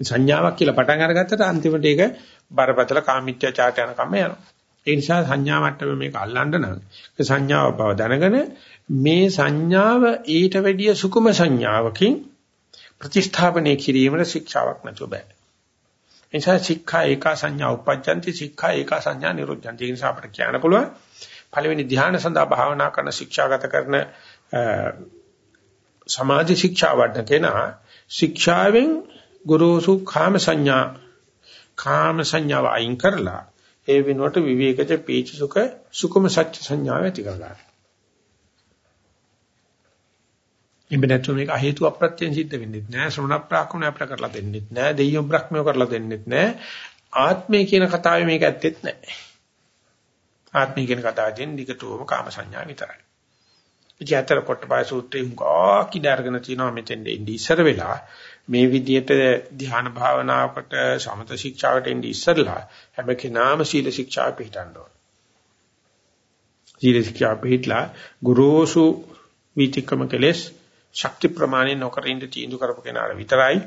සංඥාවක් කියලා පටන් අරගත්තට අන්තිමට ඒක බරපතල කාමීත්‍යචාට යන කම යනවා. ඒ නිසා සංඥා මට්ටමේ මේක අල්ලන්න නම් සංඥාව බව දැනගෙන මේ සංඥාව ඊට වැඩිය සුකුම සංඥාවකින් ප්‍රතිස්ථාපනය කිරීමට ශික්ෂාවක් නැතුව බෑ. එනිසා ශික්ෂා ඒකා සංඥා උපජ්ජන්ති ශික්ෂා ඒකා සංඥා නිරුද්ධන්ති. ඒ නිසා අපිට කියන්න පුළුවන් පළවෙනි ධ්‍යාන සඳහා භාවනා කරන ශික්ෂාගත කරන සමාධි ශික්ෂා වඩන කෙනා ශික්ෂාවෙන් ගුරුසු කාම සංඥා කාම සංඥාව අයින් කරලා ඒ වෙනුවට විවේකජ පීච සුඛ සුකුම සත්‍ය සංඥාව ඇති කරගන්නවා. ඉඹ නැතු මේක හේතු අප්‍රත්‍යයෙන් සිද්ධ වෙන්නේ නැහැ. ශ්‍රමණ ප්‍රාක්‍මණය අපිට කරලා දෙන්නේ නැහැ. දෙයියෝ බ්‍රහ්මයෝ කරලා දෙන්නේ නැහැ. ආත්මය කියන කතාවේ මේක ඇත්තෙත් නැහැ. ආත්මය කියන කතාවෙන් දිගටම කාම සංඥා විතරයි. ඉතින් අතර කොටපාය සූත්‍රයේ හුඟා කිඩාරගෙන තියෙනවා මෙතෙන්ද. ඉඳි ඉස්සර වෙලා මේ විදිහට ධ්‍යාන භාවනාවකට සමත ශික්ෂාවට ඉඳි ඉස්සරලා හැම කෙනාම සීල ශික්ෂාව පිළිටන්න ඕන සීල ශික්ෂා පිළිట్లా ගුරුසු වීතික්‍රම කෙලෙස් ශක්ති ප්‍රමාණය නොකර ඉඳ තීඳු කරපු කෙනාට විතරයි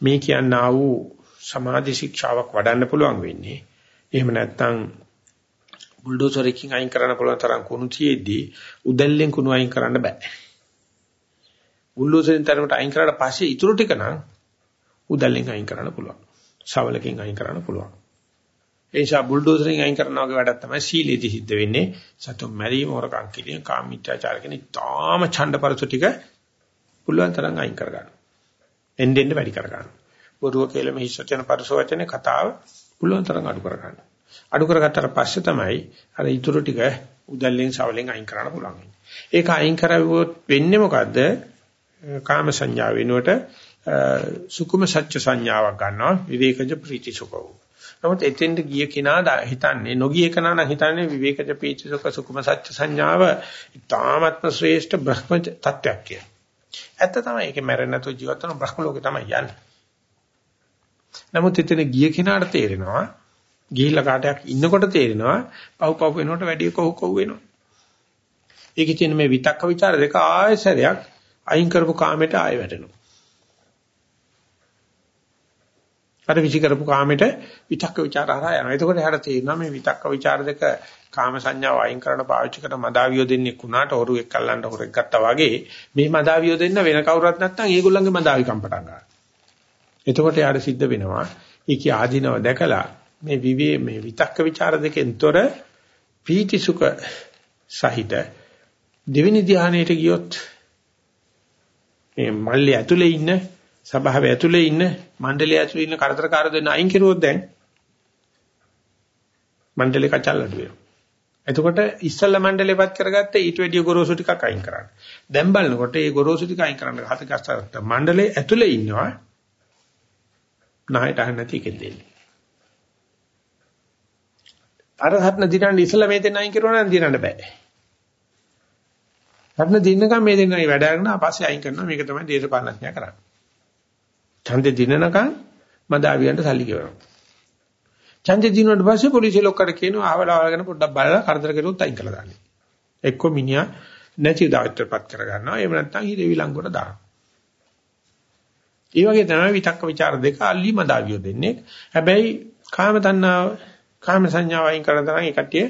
මේ කියනා වූ සමාධි ශික්ෂාවක් වඩන්න පුළුවන් වෙන්නේ. එහෙම නැත්නම් බුල්ඩෝසර් එකකින් අයින් කරන්න පුළුවන් තරම් කුණු තියේදී උදැල්ලෙන් කුණු අයින් කරන්න බෑ. බුල්ඩෝසරෙන් තරමට අයින් කරාට පස්සේ ඊටු ටික නම් උදැල්ලෙන් අයින් කරන්න පුළුවන්. ශවලකින් අයින් කරන්න පුළුවන්. ඒ නිසා බුල්ඩෝසරෙන් අයින් කරනවා වගේ වැඩක් තමයි සීලෙදි සිද්ධ වෙන්නේ. සතුන් මැරීම, හොරකම් කිරීම, කාමීත්‍යාචාර කියන තාම ඡණ්ඩපරසු ටික පුළුවන් තරම් අයින් කරගන්න. එන්න එන්න වැඩි කරගන්න. බොරුව කියලා මේ හිස් වචන පරස වචනේ කතාව පුළුවන් තරම් අඩු කරගන්න. අඩු කරගත්තට පස්සේ තමයි අර ඊටු ටික උදැල්ලෙන් සවලෙන් අයින් කරන්න පුළුවන්. ඒක අයින් කරවුවොත් වෙන්නේ මොකද්ද? කාම සංඥා වෙනුවට සුකුම සත්‍ය සංඥාවක් ගන්නවා විවේකජ ප්‍රීති සුඛව. නමුත් එතෙන්ට ගිය කෙනා හිතන්නේ නොගිය කෙනා නම් හිතන්නේ විවේකජ ප්‍රීති සුඛ සුකුම සත්‍ය සංඥාව ඉතාමත්ම ශ්‍රේෂ්ඨ බ්‍රහ්ම තත්වයක් කියලා. ඇත්ත තමයි ඒකේ මැරෙන්නේ නැතුව ජීවත් වෙන බ්‍රහ්ම ලෝකේ තමයි යන්නේ. නමුත් එතන ගිය කෙනාට තේරෙනවා ගිහිල්ලා කාටයක් ඉන්නකොට තේරෙනවා පව් පව් වෙනකොට වැඩි කොහො කොහො වෙනවා. ඒකේ තියෙන මේ විතක්ක ਵਿਚාර දෙක ආයසරයක් අයින් කරපු කාමයට ආයෙ වැටෙනවා. අර විචි කරපු කාමයට විතක්ක ਵਿਚාර හරහා යනවා. එතකොට එහාට තේරෙනවා මේ විතක්ක ਵਿਚාර දෙක කාම සංඥාව අයින් කරන පාවිච්චි කරන මදාවියෝ දෙන්නේ කුණාට හොරුෙක් අල්ලන්න හොරෙක් ගත්තා වගේ මේ මදාවියෝ දෙන්න වෙන කවුරුත් නැත්නම් ඒගොල්ලන්ගේ මදාවිකම් පටන් ගන්නවා. එතකොට එයාට සිද්ධ වෙනවා ඒකේ ආධිනව දැකලා මේ විවේ මේ විතක්ක ਵਿਚාර දෙකෙන්තොර පීති සුඛ සහිත දෙවෙනි ධානයට ගියොත් මේ මල්ලේ ඇතුලේ ඉන්න සභාවේ ඇතුලේ ඉන්න මණ්ඩලයේ ඇතුලේ ඉන්න කරදරකාර දෙන්න අයින් කරුවොත් දැන් මණ්ඩලේ කචල්ලඩු වෙනවා. එතකොට ඉස්සල්ලා මණ්ඩලේපත් කරගත්ත ඊට වැඩිය ගොරෝසු ටිකක් අයින් කරන්න. දැන් බලනකොට ඒ ගොරෝසු ටික අයින් කරන්න හතකස්සට මණ්ඩලේ ඇතුලේ ඉන්නවා. නායට අහන්න නැති එකෙන් දෙන්නේ. අර හත්න දිනන්න ඉස්සලා මේ දෙන්න අයින් කරුවා නම් දිනන්න බෑ. හත්න දිනනකම් මේ දෙන්නයි වැඩ කරන පස්සේ අයින් කරනවා මේක තමයි දේශපාලනඥයා කරන්නේ. ඡන්දේ දිනනකම් මදාවියන්ට සල්ලි ගෙවනවා. ඡන්දේ දිනුවට පස්සේ පොලිසිය ලොක්කට කියනවා ආවලාවගෙන පොඩ්ඩක් බලලා කරදර කරුවොත් අයින් කළා දාන්නේ. එක්ක මිනිහා නැති දායත්වපත් කර ගන්නවා. එහෙම නැත්නම් හිරේ විලංගුවට දානවා. ඒ වගේ තමයි විතක්ක ਵਿਚාර දෙක අල්ලි මදාවියෝ දෙන්නේ. හැබැයි කාම තණ්හාව කාම සංඥාව අයින් කරන තරම් ඒ කට්ටිය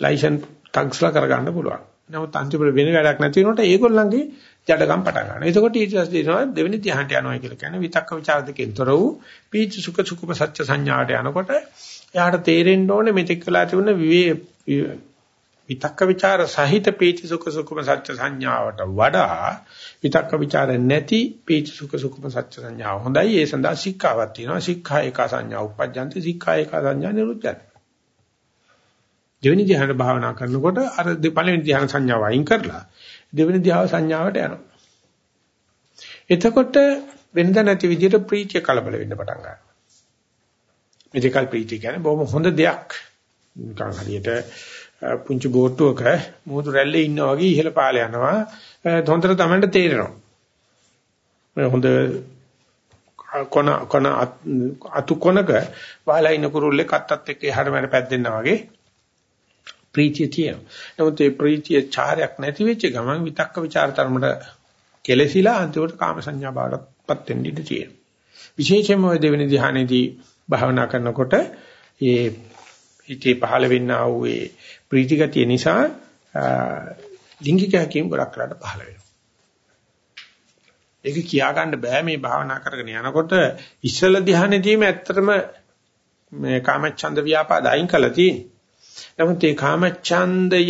ලයිසන් ටග්ස්ලා කරගන්න පුළුවන්. නමුත් අන්තිමට වෙන වැඩක් නැති වෙනකොට ඒගොල්ලන්ගේ ජඩකම් පටන් ගන්නවා. එතකොට ඊට පස්සේ දෙනවා දෙවෙනි ධ්‍යානට යනවා කියලා කියන්නේ විතක්ක ਵਿਚාර දෙකෙන්තර වූ පීච සුඛ සුඛම සත්‍ය සංඥාට යනකොට එයාට තේරෙන්න ඕනේ මෙතෙක් වෙලා තිබුණ විතක්ක ਵਿਚාර සහිත පීච සුඛ සුඛම සත්‍ය සංඥාවට වඩා විතක්ක ਵਿਚාර නැති පීච සුඛ සුඛම සත්‍ය සංඥාව හොඳයි. ඒ සඳහා ශික්ෂාවක් තියෙනවා. ශික්ෂා ඒකා සංඥා උපජ්ජන්ති ශික්ෂා ඒකා සංඥා නිරුද්ධයි. දෙවෙනි ධ්‍යාන භාවනා කරනකොට අර පළවෙනි ධ්‍යාන සංඥාව අයින් කරලා දෙවෙනි ධ්‍යාන සංඥාවට යනවා. එතකොට වෙනද නැති විදිහට ප්‍රීතිය කලබල වෙන්න පටන් ගන්නවා. මෙදිකල් ප්‍රීතිය කියන්නේ බොහොම හොඳ දෙයක්. නිකන් හරියට පුංචි බෝට්ටුවක මුහුදු රැල්ලේ ඉන්නා වගේ ඉහළ පාල යනවා. හොඳට තමයි තේරෙනවා. මේ හොඳ කොන කොන අතු කොනක වහලා ඉන්න කුරුල්ලෙක් අත්තත් එක්ක එහාට මෙහාට පැද්දෙනා වගේ ප්‍රීතිය තියෙනවා. නමුත් ඒ ප්‍රීතිය චාරයක් නැති වෙච්ච ගමන් විතක්ක ਵਿਚාර තරමට කෙලසිලා අන්තිමට කාම සංඥා බාටපත් වෙන්න ඉඩ තියෙනවා. විශේෂයෙන්ම ওই දෙවෙනි ධ්‍යානෙදී භාවනා කරනකොට ඒ හිතේ පහළ වෙන්නා වූ ඒ ප්‍රීතිගතිය නිසා ලිංගික හැකියම් ගොඩක් කරලා පහළ වෙනවා. ඒක කියා ගන්න බෑ මේ භාවනා කරගෙන යනකොට ඉස්සල ධ්‍යානෙදීම ඇත්තටම මේ කාමච්ඡන්ද ව්‍යාපාද අයින් කළා තියෙන්නේ. නමුත් මේ කාමච්ඡන්දය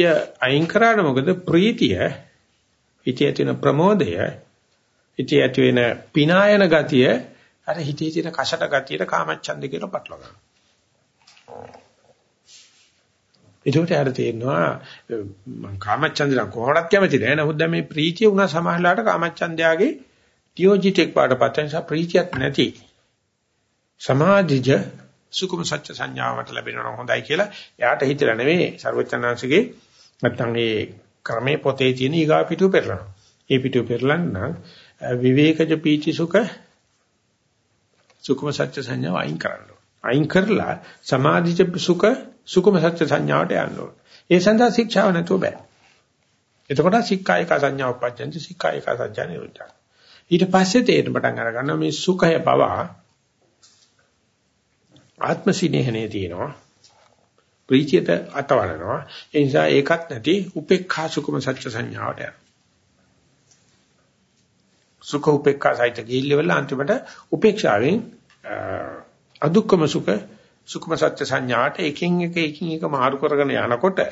අයින් කරාට මොකද ප්‍රීතිය හිතේ ඇති වෙන ප්‍රමෝදය හිතේ ඇති වෙන පිනායන ගතිය අර හිතේ තියෙන කෂට ගතියට කාමච්ඡන්ද කියලා පටලවා ගන්නවා. ඒකට ආර තේරෙනවා මම කාමච්ඡන්දට කොහොමවත් කැමති නෑ. නමුත් දැන් මේ ප්‍රීතිය උනා සමහරලාට කාමච්ඡන්දයාගේ ටියෝජිටෙක් පාඩපත් නිසා ප්‍රීතියක් නැති සමාධිජ සුකුම සත්‍ය සංඥාවට ලැබෙනවා හොඳයි කියලා එයාට හිතලා නෙවෙයි ਸਰවචනාංශගේ නැත්තම් ඒ ක්‍රමේ පොතේ තියෙන ඊගා පිටු පෙරලනවා. ඒ පිටු පෙරලන්න විවේකජ පීචි සුඛ සුකුම සත්‍ය සංඥාව අයින් කරන්න අයින් කරලා සමාධිජ සුඛ සුකුම සත්‍ය සංඥාවට යන්න ඕන. ඒ සඳහා ශික්ෂාව නැතුව බෑ. එතකොට සික්කායක සංඥා උපජ්ජන්ති සික්කායක සංඥා නිරුද්ධ. ඊට පස්සේ තේරෙන පටන් අර ගන්නවා මේ සුඛය පවා ආත්ම සිනේහනේ තියෙනවා. ප්‍රීතියට අතවරනවා. ඒ නිසා ඒකත් නැති උපේක්ඛා සුඛම සත්‍ය සංඥාවට යනවා. සුඛ උපේක්ඛා සහිත ගිහිල්ලෙවල අන්තිමට උපේක්ෂාවෙන් අදුක්කම සුඛ සුඛම සත්‍ය සංඥාට එකින් එක එකින් එක මාරු කරගෙන යනකොට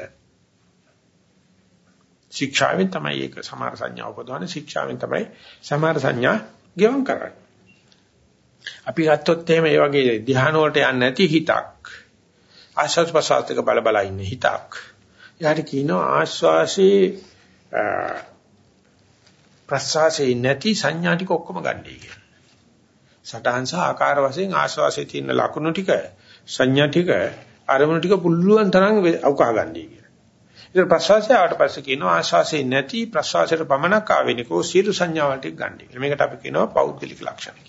ශික්ෂාවෙන් තමයි ඒක සමාර සංඥා උපදවන්නේ ශික්ෂාවෙන් තමයි සමාර සංඥා ගෙවම් කරන්නේ. අපි ගත්තොත් එහෙම මේ වගේ ධ්‍යාන වලට යන්නේ නැති හිතක් ආශ්වාස ප්‍රශ්වාසයක බල බල ඉන්න හිතක්. යාට කියනවා ආශ්වාසයේ ප්‍රශ්වාසයේ නැති සංඥා ටික ඔක්කොම ගන්නයි කියලා. සටහන් සහ ආකාර වශයෙන් ආශ්වාසයේ තියෙන ලක්ෂණ ටික සංඥා ටික අරමුණු ටික පුළුවන් තරම් අවකා ගන්නයි ඉතින් ප්‍රසවාසය ආවට පස්සේ කියනවා ආශාසයෙන් නැති ප්‍රසවාසයට පමණක් ආවෙනිකෝ සියලු සංඥාවල් ටික ගන්න කියලා. මේකට අපි කියනවා පෞද්ගලික ලක්ෂණ කියලා.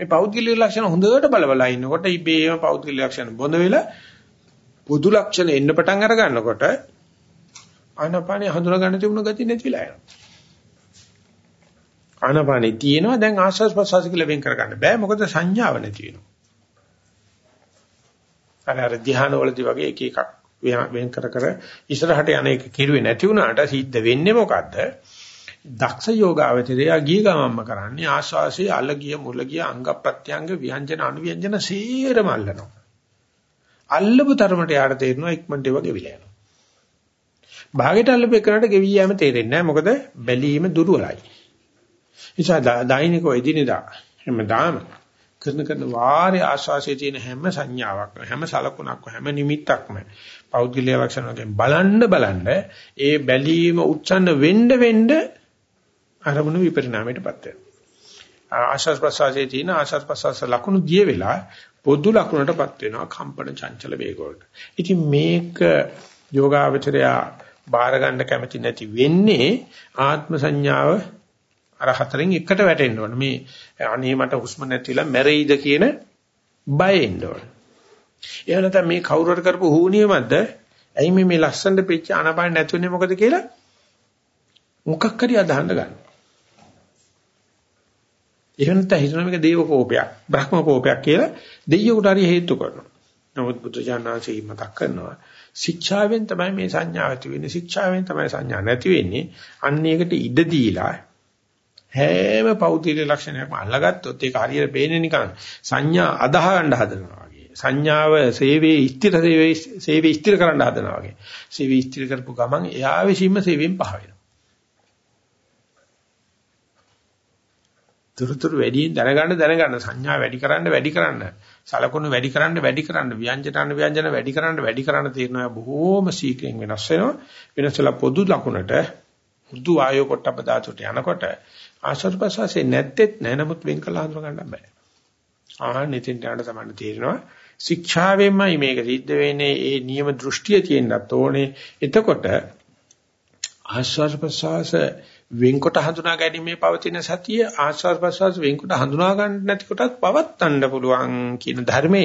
මේ පෞද්ගලික ලක්ෂණ හොඳට බලබලා ඉන්නකොට ඉබේම පෞද්ගලික ලක්ෂණ බොඳ වෙලා පොදු ලක්ෂණ එන්න පටන් අර ගන්නකොට ආනපානේ හඳුනා ගන්න තිබුණ ගතිය නැතිලා යනවා. ආනපානේ තියෙනවා දැන් ආස්වාස් ප්‍රසවාස කියලා වෙන් කර ගන්න බෑ මොකද සංඥාව නැති වෙනවා. අර අර ධ්‍යාන වලදී වගේ එක එකක් වෙන් කර කර ඉස්සරහට යන එක කිරුවේ නැති වුණාට සිද්ධ වෙන්නේ මොකද්ද? දක්ෂ යෝගාවචරය ගිය ගමම්ම කරන්නේ ආස්වාසිය අලගිය මුලගිය අංග ප්‍රත්‍යංග ව්‍යංජන අනුව්‍යංජන සීරම අල්ලනවා. අල්ලපු තරමට යාට තේරෙනවා ඉක්මනට ඒවා ගෙවිලා යනවා. භාගයට අල්ලපු එකනට ගෙවි යෑම තේරෙන්නේ නැහැ මොකද බැලීම දුර්වලයි. නිසා දෛනිකව එදිනෙදා හැමදාම කරන කරන වාරේ ආස්වාසියේ තියෙන හැම සංඥාවක්ම හැම සලකුණක්ම හැම නිමිත්තක්ම පෞද්ගලික ලක්ෂණ වලින් බලන්න බලන්න ඒ බැලීම උච්චන්න වෙන්න වෙන්න අරමුණු විපරිණාමයටපත් වෙනවා ආශස් ප්‍රසාසයේ තියෙන ආශස් ප්‍රසාස ලකුණු ගිය වෙලා පොදු ලකුණටපත් වෙනවා කම්පන චංචල වේග වලට ඉතින් මේක යෝගාවචරය බාර ගන්න කැමති නැති වෙන්නේ ආත්ම සංඥාව අර හතරෙන් එකට වැටෙන්න ඕන මේ අනේ මට හුස්ම නැතිලා මැරෙයිද කියන බය එන්න ඕන එහෙම නැත්නම් මේ කවුරුහට කරපු හුනියමක්ද? ඇයි මේ මේ ලස්සනට පිච්ච අනපාන නැතුනේ මොකද කියලා මොකක් හරි අදහන්න ගන්න. එහෙම නැත්නම් හිතන මේක දේව කෝපයක්, බ්‍රහ්ම කෝපයක් කියලා දෙයියෙකුට හරි හේතු කරනවා. නමුත් බුදුජානනාංශී මතක් කරනවා ශික්ෂාවෙන් තමයි මේ සංඥා ඇති වෙන්නේ. ශික්ෂාවෙන් තමයි සංඥා නැති වෙන්නේ. අන්න ඒකට ඉඩ දීලා හැම පෞද්ගලික ලක්ෂණයක්ම අල්ලගත්තොත් ඒක හරියට පේන්නේ නිකන් සංඥා අදාහ ගන්න හදනවා. සංඥාව සේවයේ ස්ථිර සේවයේ සේවයේ ස්ථිර කරන්න හදනවා වගේ. සේවයේ ස්ථිර කරපු ගමන් එයා විසින්ම සේවයෙන් පහ වෙනවා. තුරුතුරු වැඩියෙන් දැනගන්න දැනගන්න සංඥා වැඩි කරන්න වැඩි කරන්න සලකුණු වැඩි කරන්න වැඩි කරන්න ව්‍යංජන ව්‍යංජන වැඩි කරන්න වැඩි කරන්න තීරණය බොහෝම සීක්‍රෙන් වෙනස් වෙනවා. වෙනස්ලා පොදු ලකුණට හුදු ආයෝ කොටප ධාතුට යනකොට ආශ්‍රපසසේ නැත්තේත් නෑ. නමුත් වෙන් කළ හඳුන ගන්න බෑ. ආහන් ඉතින් ඊට තමයි තේරෙනවා. ශික්ෂාවෙන්මයි මේක සිද්ධ වෙන්නේ. ඒ නියම දෘෂ්ටිය තියෙන්නත් ඕනේ. එතකොට ආස්වාද ප්‍රසවාස වෙන්කොට හඳුනා ගැනීමේ පවතින සතිය ආස්වාද ප්‍රසවාස වෙන්කොට හඳුනා ගන්න නැති කොටත් පවත්වන්න පුළුවන් කියන ධර්මය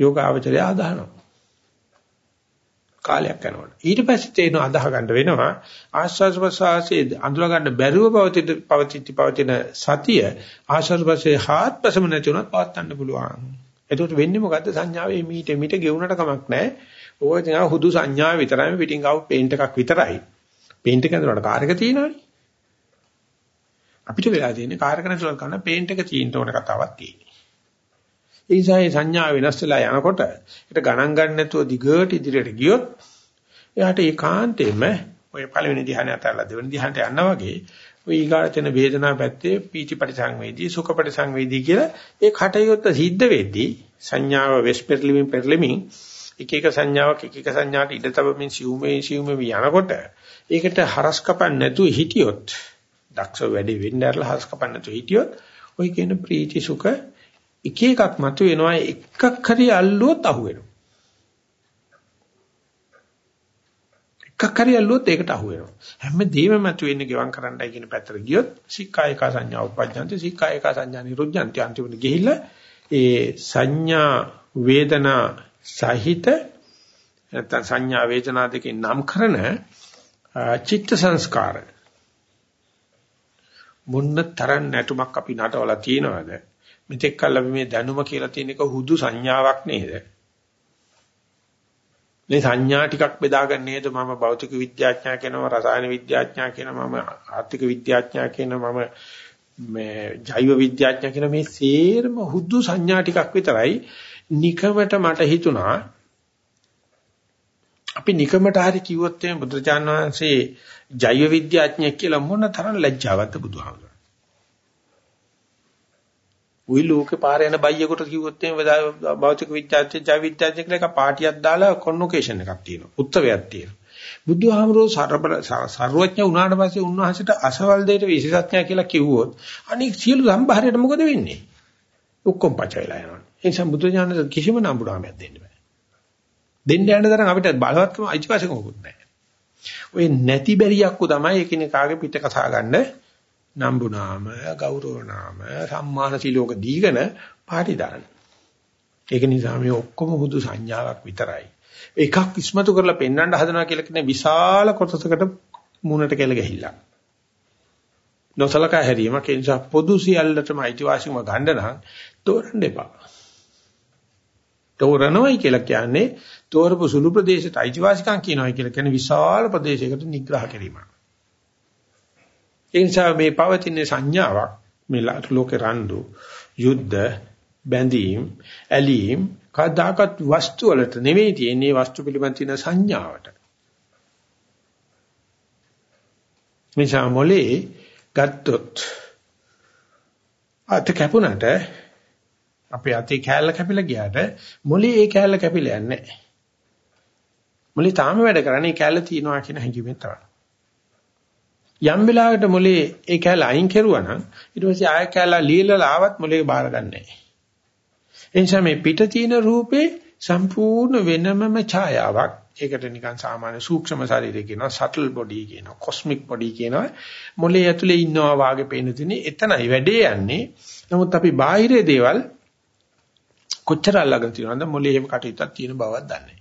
යෝගාවචරය අදහනවා කාලයක් යනකොට ඊට පස්සේ තේන අදාහ ගන්න වෙනවා ආස්වාද ප්‍රසවාසයේ අඳුර ගන්න බැරුව පවතින පවතින පවතින සතිය ආස්වාද ප්‍රසවාසයේ හාත්පසම නැති උනත් පවත්වන්න පුළුවන් එතකොට වෙන්නේ මොකද්ද සංඥාවේ මීට මීට ගෙවුනට කමක් නැහැ. ඕක නිකන් හුදු සංඥාව විතරයි පිටින් ගාව පේන්ට් එකක් විතරයි. පේන්ට් එක ඇතුළට කාර් එක තියෙනවනේ. අපිට වෙලා තියෙන්නේ කාර් එක නැතුළට කරන පේන්ට් එක තියෙන්න ඕන කතාවක් තියෙන්නේ. ඒ නිසා මේ සංඥා වෙනස් වෙලා යනකොට ඒක ගණන් ගන්න නැතුව දිගට ඉදිරියට ගියොත් එයාට ඒකාන්තයෙන්ම ඔය පළවෙනි ධ්‍යානය අතහැරලා දෙවෙනි ධ්‍යානට යනවා වගේ ඔය ඊගාටන වේදනාව පැත්තේ පීති පරිසංවේදී සුඛ පරිසංවේදී කියලා ඒ කටයුත්ත සිද්ධ වෙද්දී සංඥාව වෙස් පෙරලිමින් පෙරලිමින් එක එක සංඥාවක් එක එක සංඥාට ඉඩ තබමින් සිවුමේ සිවුමේ යනකොට ඒකට හරස් කපන්න නැතුව හිටියොත් දක්ෂ වැඩි වෙන්න ඇරලා හරස් කපන්න නැතුව හිටියොත් ඔය කියන ප්‍රීති සුඛ එක එකක් මතුවෙනවා එකක් හරි අල්ලුවොත් අහුවෙනවා එකක් හරි ඇල්ලුවොත් ඒකට අහු වෙනවා. හැමදේම මතුවෙන්නේ ගෙවම් කරන්නයි කියන පැත්තට ගියොත් සික්කායක සංඥා උපජ්ජන්ති සික්කායක සංඥා නිරුද්ධන්ති අන්තිමට ගිහිල්ලා ඒ සංඥා වේදනා සහිත නැත්නම් සංඥා වේදනා දෙකෙන් නම් කරන චිත්ත සංස්කාර මුන්න තරම් නැටුමක් අපි නටවලා තියනවාද? මෙතෙක් කල් අපි මේ දැනුම කියලා තියෙන එක හුදු සංඥාවක් නේද? මේ සංඥා ටිකක් බෙදාගන්න නේද? මම භෞතික විද්‍යාඥයා කියනවා රසායන විද්‍යාඥයා කියනවා මම ආර්ථික විද්‍යාඥයා කියනවා මම මේ ජෛව විද්‍යාඥයා කියන මේ සේරම හුදු සංඥා ටිකක් විතරයි නිකමට මට හිතුණා අපි නිකමට හරි කිව්වොත් එimhe බුදුරජාණන් වහන්සේ ජෛව විද්‍යාඥයෙක් කියලා මොන තරම් ලැජ්ජාවක්ද බුදුහාමුදුරුවෝ. උයි ලෝකේ පාර යන බයියෙකුට කිව්වොත් එimhe භෞතික විද්‍යාඥයෙක් ජෛව විද්‍යාඥයෙක් කියලා එක පාටියක් දාලා කොන්වොකේෂන් එකක් තියෙනවා. උත්සවයක් තියෙනවා. බුදුහාමුදුරුවෝ සර්වඥ වුණාට පස්සේ උන්වහන්සේට අසවල් දෙයට විශේෂඥය කියලා කිව්වොත් අනික සියලු සම්භාරයට මොකද වෙන්නේ? ඔක්කොම පච වෙලා යනවා. ඒ නිසා බුදුජානක කිසිම නම්බුනාමයක් දෙන්න බෑ. දෙන්න යන තරම් අපිට බලවත්කම අයිතිවාසිකමකුත් නැහැ. ඔය නැති බැරියක්කු තමයි එකිනෙකාගේ පිට කතා ගන්න නම්බුනාම, ගෞරවනාම, සම්මාන සිලෝක දීගෙන පාටි දාන්න. ඒක නිසා මේ ඔක්කොම හුදු සංඥාවක් විතරයි. එකක් ඉස්මතු කරලා පෙන්වන්න හදනවා කියලා කියන විශාල කොටසකට මූණට කෙල ගහිලා. නොසලකා හැරීමක් ඒ නිසා පොදු සියල්ලටම අයිතිවාසිකම ගන්න නම් තෝරන්න එපා. තෝරනවයි කියලා කියන්නේ තෝරපු සුළු ප්‍රදේශයට අයිතිවාසිකම් කියනවායි කියලා කියන්නේ විශාල ප්‍රදේශයකට නිග්‍රහ කිරීම. ඒ නිසා මේ පවතින සංඥාවක් මේ ලෝකේ රණ්ඩු යුද්ධ බැඳීම් ඇලීම් කදාකත් වස්තු වලට නෙවෙයි තියෙන්නේ වස්තු පිළිබඳ තියෙන සංඥාවට. මිසා මොලේ ගත්තොත් අත කැපුණට අපේ අතේ කෑල්ල කැපිලා ගියාට මොලේ ඒ කෑල්ල කැපිලා යන්නේ නැහැ. මොලේ තාම වැඩ කරන්නේ කෑල්ල තියනවා කියන හැඟීමෙන් තමයි. යම් වෙලාවකට මොලේ ඒ කෑල්ල අයින් කරුවා නම් ඊට පස්සේ ආය කෑල්ල ලීලලා ආවත් මොලේ බාර ගන්නෑ. එනිසා මේ පිට තියෙන රූපේ සම්පූර්ණ වෙනමම ඡායාවක්. ඒකට නිකන් සාමාන්‍ය සූක්ෂම ශරීරය කියනවා, සටල් බොඩි කියනවා, කොස්මික් බොඩි කියනවා. මොලේ ඇතුලේ ඉන්නවා වාගේ පේන තුනේ එතනයි වැඩේ යන්නේ. නමුත් අපි බාහිර දේවල් කොච්චර අල්ලගෙන තියෙනවද මොලේ එහෙම කටයුත්තක් තියෙන බවක් දන්නේ නැහැ.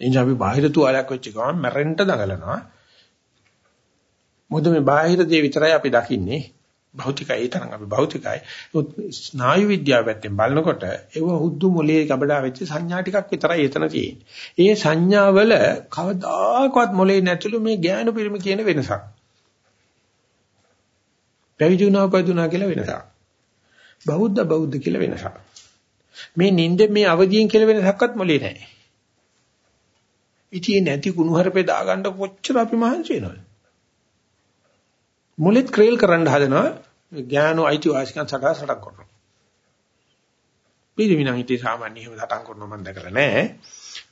එනිසා අපි බාහිර තුවාලයක් වෙච්ච ගමන් මැරෙන්න දඟලනවා. මොකද මේ බාහිර දේ විතරයි අපි දකින්නේ. භෞතිකයි ඒ තරම් අපි භෞතිකයි. ස්නායු විද්‍යාව පැත්තෙන් බලනකොට ඒව හුදු මොලේ ගබඩා වෙච්ච සංඥා ටිකක් විතරයි එතන තියෙන්නේ. ඒ සංඥාවල කවදාකවත් මොලේ නැතුළු මේ ඥාන පිරිමි කියන වෙනසක්. පැවිදුණා පදුණා කියලා වෙනසක්. බෞද්ධ බෞද්ධ කියලා වෙනසක්. මේ නිින්ද මේ අවදියෙන් කියලා වෙනසක්වත් මොලේ නැහැ. ඉතින් නැති කුණුහරුපේ දාගන්න කොච්චර අපි මහන්සි වෙනවද? මොලෙත් ක්‍රේල් කරන්න හදනවා ඥානෝ අයිතිවාසිකම් සටහන් සටහන් කරනවා. පිළිවිනම් ඉතින් සාමාන්‍ය එහෙම සටහන් කරනවා මම දැකලා නැහැ.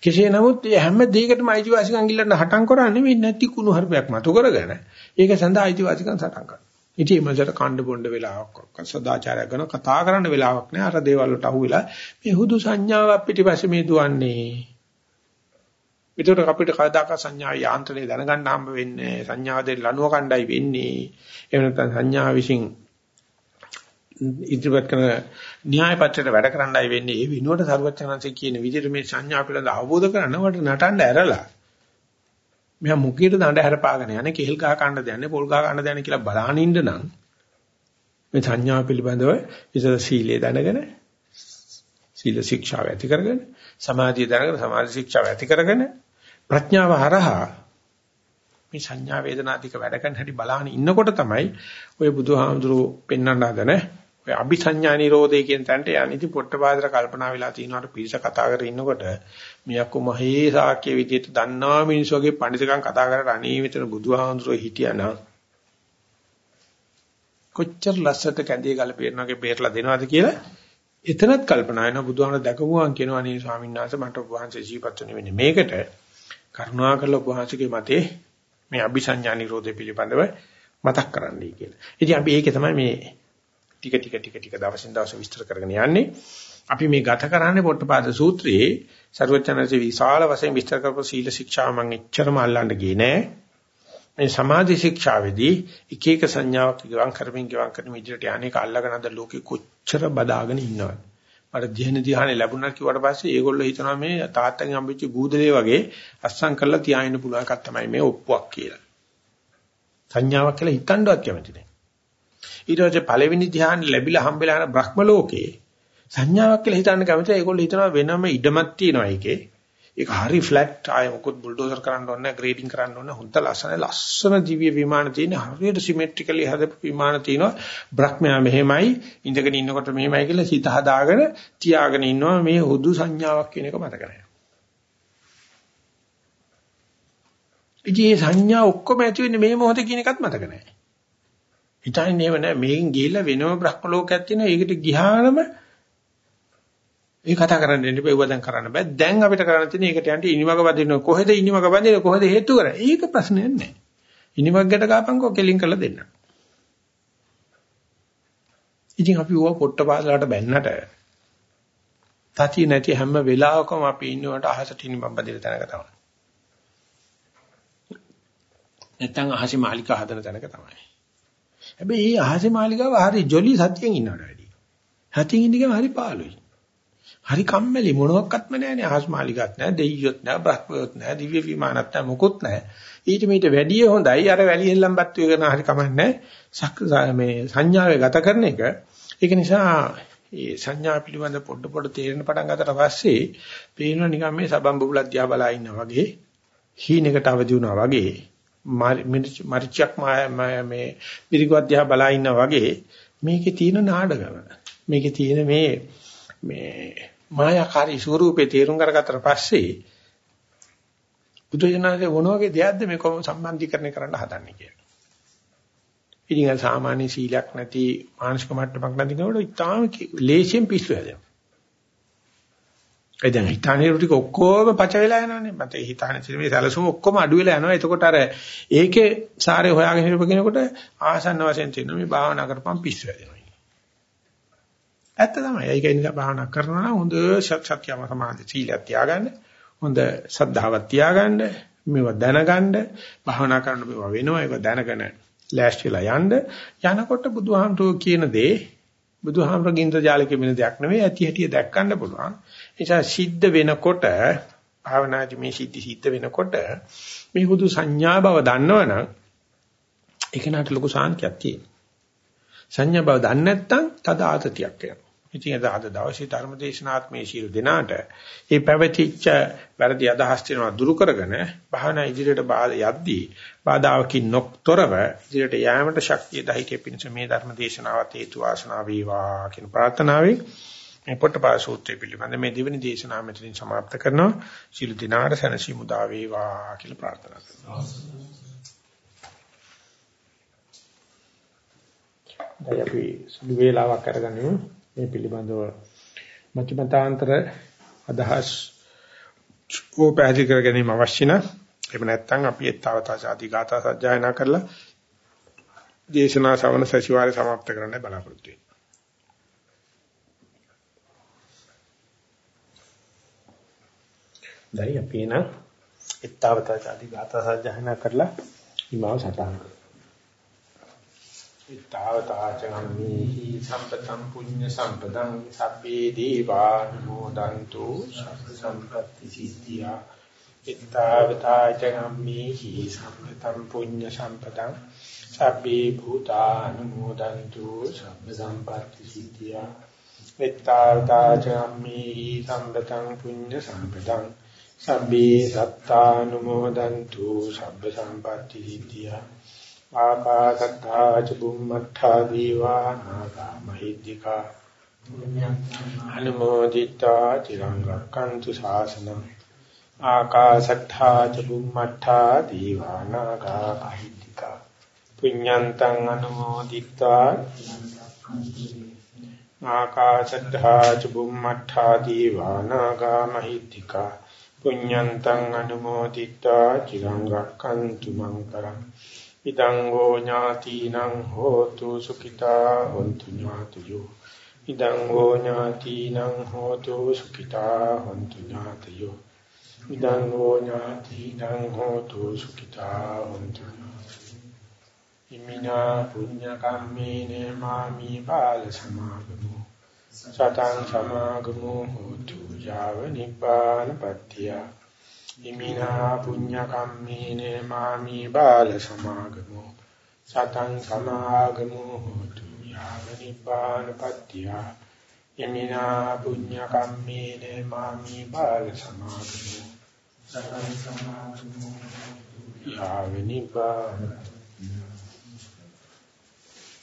කෙසේ නමුත් හැම දෙයකටම අයිතිවාසිකම් ගිල්ලන්න හටන් කරන්නේ මේ නැති කුණුහරුපයක් මතු කරගෙන ඒක සඳහා අයිතිවාසිකම් සටහන් කරනවා. ඉතින් මසට කණ්ඩ බොණ්ඩ වෙලාවක් සදාචාරයක් කරන කතා කරන්න වෙලාවක් නෑ. අර දේවල් වලට අහුවෙලා මේ හුදු සංඥාවක් පිටිපස්සේ මේ දුවන්නේ. ඒතකොට අපිට කවදාක සංඥා යාන්ත්‍රණය දැනගන්න හම්බ වෙන්නේ සංඥාවෙන් ලනුව කණ්ඩායි වෙන්නේ. එහෙම නැත්නම් සංඥා විසින් ඉදිරිපත් කරන න්‍යාය පත්‍රයට වැඩ කරන්නයි වෙන්නේ. ඒ විනුවට සරුවචනන්සේ කියන විදිහට මේ සංඥා පිළිබඳ අවබෝධ කරනවට නටන්න ඇරලා මෙයා මුකියට දඬ හැරපාගෙන යන්නේ කෙල් ගහ කන්න දයන්නේ පොල් ගහ කන්න දයන්නේ කියලා බලහන් ඉන්න නම් මේ සංඥා පිළිබඳව ඉතල සීලය දැනගෙන සීල ශික්ෂාව ඇති කරගෙන සමාධිය දැනගෙන සමාධි ශික්ෂාව ඇති කරගෙන ප්‍රඥාව හරහා මේ සංඥා වේදනාතික වැඩ කරන හැටි බලහන් ඉන්නකොට තමයි ඔය බුදුහාමුදුරුවෝ පෙන්වන්න හදන ඔය අபிසඤ්ඤා නිරෝධය කියන තැනට යන්නේ. ඉතින් පොට්ටපාදර කල්පනා වෙලා තිනවට පිරිස කතා කරගෙන ඉන්නකොට මියක්කු මහේ සාක්‍ය විදියට දන්නා මිනිස්සු වගේ පඬිතුකම් කතා කරලා අනේ විතර බුදුහාමුදුරුවෝ හිටියානම් කොච්චර ලස්සට කැඳේ ගල පේනවාගේ බේරලා දෙනවද කියලා එතනත් කල්පනා වෙනවා. බුදුහාමුදුරුවෝ දැකපුවාන් කියනවා අනේ ස්වාමීන් වහන්සේ මට වහන්සේ ජීවත් වෙන්නේ මේකට කරුණාකරලා වහන්සේගේ මතේ මේ අபிසඤ්ඤා නිරෝධය පිළිබඳව මතක් කරන්නයි කියලා. ඉතින් අපි ඒකේ තමයි මේ ටික ටික ටික ටික දවසින් දවස විස්තර කරගෙන යන්නේ. අපි මේ ගත කරන්නේ පොට්ටපාද සූත්‍රයේ ਸਰවචනසේ විශාල වශයෙන් විස්තර කරපු සීල ශික්ෂාව මම එච්චරම අල්ලන්න ගියේ නෑ. මේ සමාධි ශික්ෂාවේදී එක එක සංඥාවක් ගවන් කරමින් ගවන් කරමින් ඉදිරියට යන්නේක අල්ලගෙන අද ලෝකෙ කොච්චර බදාගෙන ඉන්නවද? මට ධ්‍යාන ධ්‍යානෙ ලැබුණා කිව්වට පස්සේ ඒගොල්ලෝ හිතනවා මේ තාත්තගෙන් හම්බෙච්ච ගූදලේ වගේ අස්සම් කරලා තියාගෙන පුළුවන් එකක් තමයි මේ ඔප්පුවක් කියලා. සංඥාවක් කියලා හිතන්නවත් කැමති නැහැ. ඊට පස්සේ පළවෙනි ධ්‍යාන ලැබිලා හම්බෙලා යන බ්‍රහ්ම ලෝකේ සංඥාවක් කියලා හිතන්න කැමති. ඒගොල්ලෝ හිතනවා වෙනම ඉඩමක් තියෙනවා ඒකේ. ඒක හරි ෆ්ලැට් ආය මොකොත් බුල්ඩෝසර් කරන්න ඕනේ නැහැ ග්‍රේඩින් කරන්න ඕනේ හොඳ ලස්සන ලස්සන දිව්‍ය විමාන තියෙන හරියට සිමෙට්‍රිකලි හදපු විමාන තියෙනවා. බ්‍රහ්මයා මෙහෙමයි ඉඳගෙන ඉන්නකොට මෙහෙමයි කියලා සිත හදාගෙන තියාගෙන ඉන්නවා. මේ හුදු සංඥාවක් කියන එක මතක නැහැ. ඉතින් මේ සංඥා ඔක්කොම ඇති වෙන්නේ මේ මොහොතේ කියන එකත් මතක නැහැ. හිතන්නේ නේව නෑ මේකෙන් ගිහිල්ලා වෙනම බ්‍රහ්ම ලෝකයක් තියෙනවා ඒකට ගියානම ඒ කතා කරන්න දෙන්න බෑ. ඒව දැන් කරන්න බෑ. දැන් අපිට කරන්න තියෙන්නේ ඒකට යන්න ඉනිමක වදින්න කොහෙද ඉනිමක වදින්නේ කොහෙද හේතු කරන්නේ? ඒක ප්‍රශ්නයක් නෑ. ඉනිමක් ගැට කාපන්කෝ කෙලින් කරලා දෙන්න. ඉතින් අපි ඕවා පොට්ට පාසලට බැන්නට තති නැති හැම වෙලාවකම අපි ඉන්නවට අහසට ඉනිමක් බදින තැනක තමයි. නැත්තම් අහසේ මාලිකා හදන තැනක තමයි. හැබැයි මේ අහසේ මාලිකාව හරි ජොලි සත්‍යයෙන් ඉන්නවට වැඩි. හතින් ඉන්නකම හරි පාළුයි. හරි කම්මැලි මොනවත්ක්ත්ම නැහැනේ අහස් මාලිගත් නැහැ දෙයියොත් නැහැ බ්‍රහ්මයොත් නැහැ දිව්‍ය විමානත් නැහැ මොකුත් නැහැ ඊට මීට වැඩිය හොඳයි අර වැලි හෙල්ලම්පත් වේගන හරි කමන්නේ මේ සංඥාවේ ගත කරන එක ඒක නිසා මේ සංඥා පිළිබඳ පොඩ පොඩ තේරෙන පටන් ගන්නට පස්සේ පේනවා නිකන් මේ සබම් බුබුලක් දිහා බලා ඉන්නා වගේ හීනෙකට අවදි වුණා වගේ මරිචක් මේ පිරිගුවක් දිහා බලා ඉන්නා වගේ මේකේ තියෙන නාඩගම මේකේ තියෙන මේ මේ මායාකාරී ස්වරූපේ තේරුම් කරගත්තට පස්සේ බුදුජානකේ මොන වගේ දෙයක්ද මේ කොහොම සම්බන්ධීකරණය කරන්න හදන්නේ කියලා. ඉතින් සාමාන්‍ය සීලයක් නැති මානසික මට්ටමක් නැති කෙනෙකුට ඉතාම ලේසියෙන් පිස්සු හැදෙනවා. ඒ දැන් හිතානේ ටික ඔක්කොම පච වෙලා යනවානේ. මත හිතානේ සිමේ සැලසුම ඔක්කොම අඩු වෙලා යනවා. එතකොට අර ඒකේ සාරේ හොයාගෙන හිටපු කෙනෙකුට ආසන්න වශයෙන් තියෙන මේ භාවනා කරපම් පිස්සු හැදෙනවා. ඇත්ත තමයි. ඒක නිසා භාවනා කරනවා නම් හොඳ සත්‍යම සමාධි සීලයක් තියාගන්න. හොඳ සද්ධාවක් තියාගන්න. මේවා දැනගන්න. භාවනා කරන්න මේවා වෙනවා. ඒක දැනගෙන ලෑස්තිලා යන්න. යනකොට බුදුහාමුදුරුවෝ කියන දේ බුදුහාමුදුරුවෝ ගින්ද ජාලකෙ වෙන දෙයක් නෙවෙයි. ඇති හැටි දැක්කන්න පුළුවන්. නිසා සිද්ධ වෙනකොට භාවනාදී මේ සිද්ධි සිද්ධ වෙනකොට මේ හුදු සංඥා බව දන්නවනම් ඒක නට ලොකු සාන්තියක් තියෙනවා. සංඥා බව දන්නේ නැත්නම් තද ආතතියක් වෙනවා. ඉතින් අද අද දවසේ ධර්මදේශනාත්මේ ශීල දෙනාට මේ පැවතිච්ච වැරදි අදහස් වෙනවා දුරු කරගෙන භාවනා ඉදිරියට බාධා යද්දී බාධාවකින් නොතරව ඉදිරියට යෑමට ශක්තිය දහිතේ පිණිස මේ ධර්මදේශනාවත් හේතු වාසනා වේවා කියන ප්‍රාර්ථනාවෙන් මේ පොට්ටපාය සූත්‍රය පිළිබඳ මේ දෙවෙනි දේශනාව මෙතනින් સમાપ્ત කරනවා. සිළු දිනාට සැනසීම උදා වේවා කියලා ප්‍රාර්ථනා කරනවා. දැන් අපි සුළු වේලාවක් අරගනිමු මේ පිළිබඳව මතිමතාන්තර අදහස් ඕපැහැදිලි කර ගැනීම අවශ්‍ය නැහැ. එහෙම නැත්නම් අපි ඒතාවතා සාධිගතා සජ්ජායනා කරලා දේශනා ශ්‍රවණ සැසිවාරය સમાપ્ત කරන්න බලාපොරොත්තු වෙනවා. දැන් අපි එන ආදී ගාථා සජ්ජායනා කරලා ඉමාව සටහන් කරමු. ඉතාවතාචගම්මේහි සම්පතම් පුඤ්ඤ සම්පදං සබ්බේ දීවානුමෝදන්තු සබ්බ සම්පත්‍ති සිද්ධියා. ඉතාවතාචගම්මේහි සම්පතම් පුඤ්ඤ සම්පදං සබ්බේ භූතානුමෝදන්තු. සබ්බ සම්පත්‍ති සිද්ධියා. ඉතාවතාචගම්මේහි සම්පතං පුඤ්ඤ සම්පදං සබ්බේ සත්තානුමෝදන්තු සබ්බ සම්පatti විද්‍යා ආකාශත්තා ච බුම්මත්තා දීවා නාගා මහිද්దికා. අනුමෝදිතා චිරං රක්칸තු ශාසනං ආකාශත්තා ච බුම්මත්තා දීවා නාගා මහිද්దికා. පුඤ්ඤන්තං අනුමෝදිතා ආකාශත්තා ච බුම්මත්තා දීවා නාගා මහිද්దికා. පුඤ්ඤන්තං අනුමෝදිතා චිරං රක්칸තු මං කරං ඉදං හෝ ඥාතිනං හෝතු සුඛිතා හොන්තු ඥාතයෝ ඉදං හෝ ඥාතිනං හෝතු සුඛිතා හොන්තු ඥාතයෝ ඉදං හෝ ඥාතිනං හෝතු සුඛිතා හොන්තු ඉමිනා පුඤ්ඤ කම්මේන මාමි බාල සමාගමු සතං සමාගමෝ හෝතු යාව නිබ්බානපත්තිය ඉමිනා පුඤ්ඤ කම්මේන මාමි බාල සමාගමෝ. සතං සමාගමෝ හෝතු. යාව නිබ්බානපත්තිය ඉමිනා පුඤ්ඤ කම්මේන මාමි බාල සමාගමෝ. සතං සමාගමෝ යාව නිබ්බානපත්තිය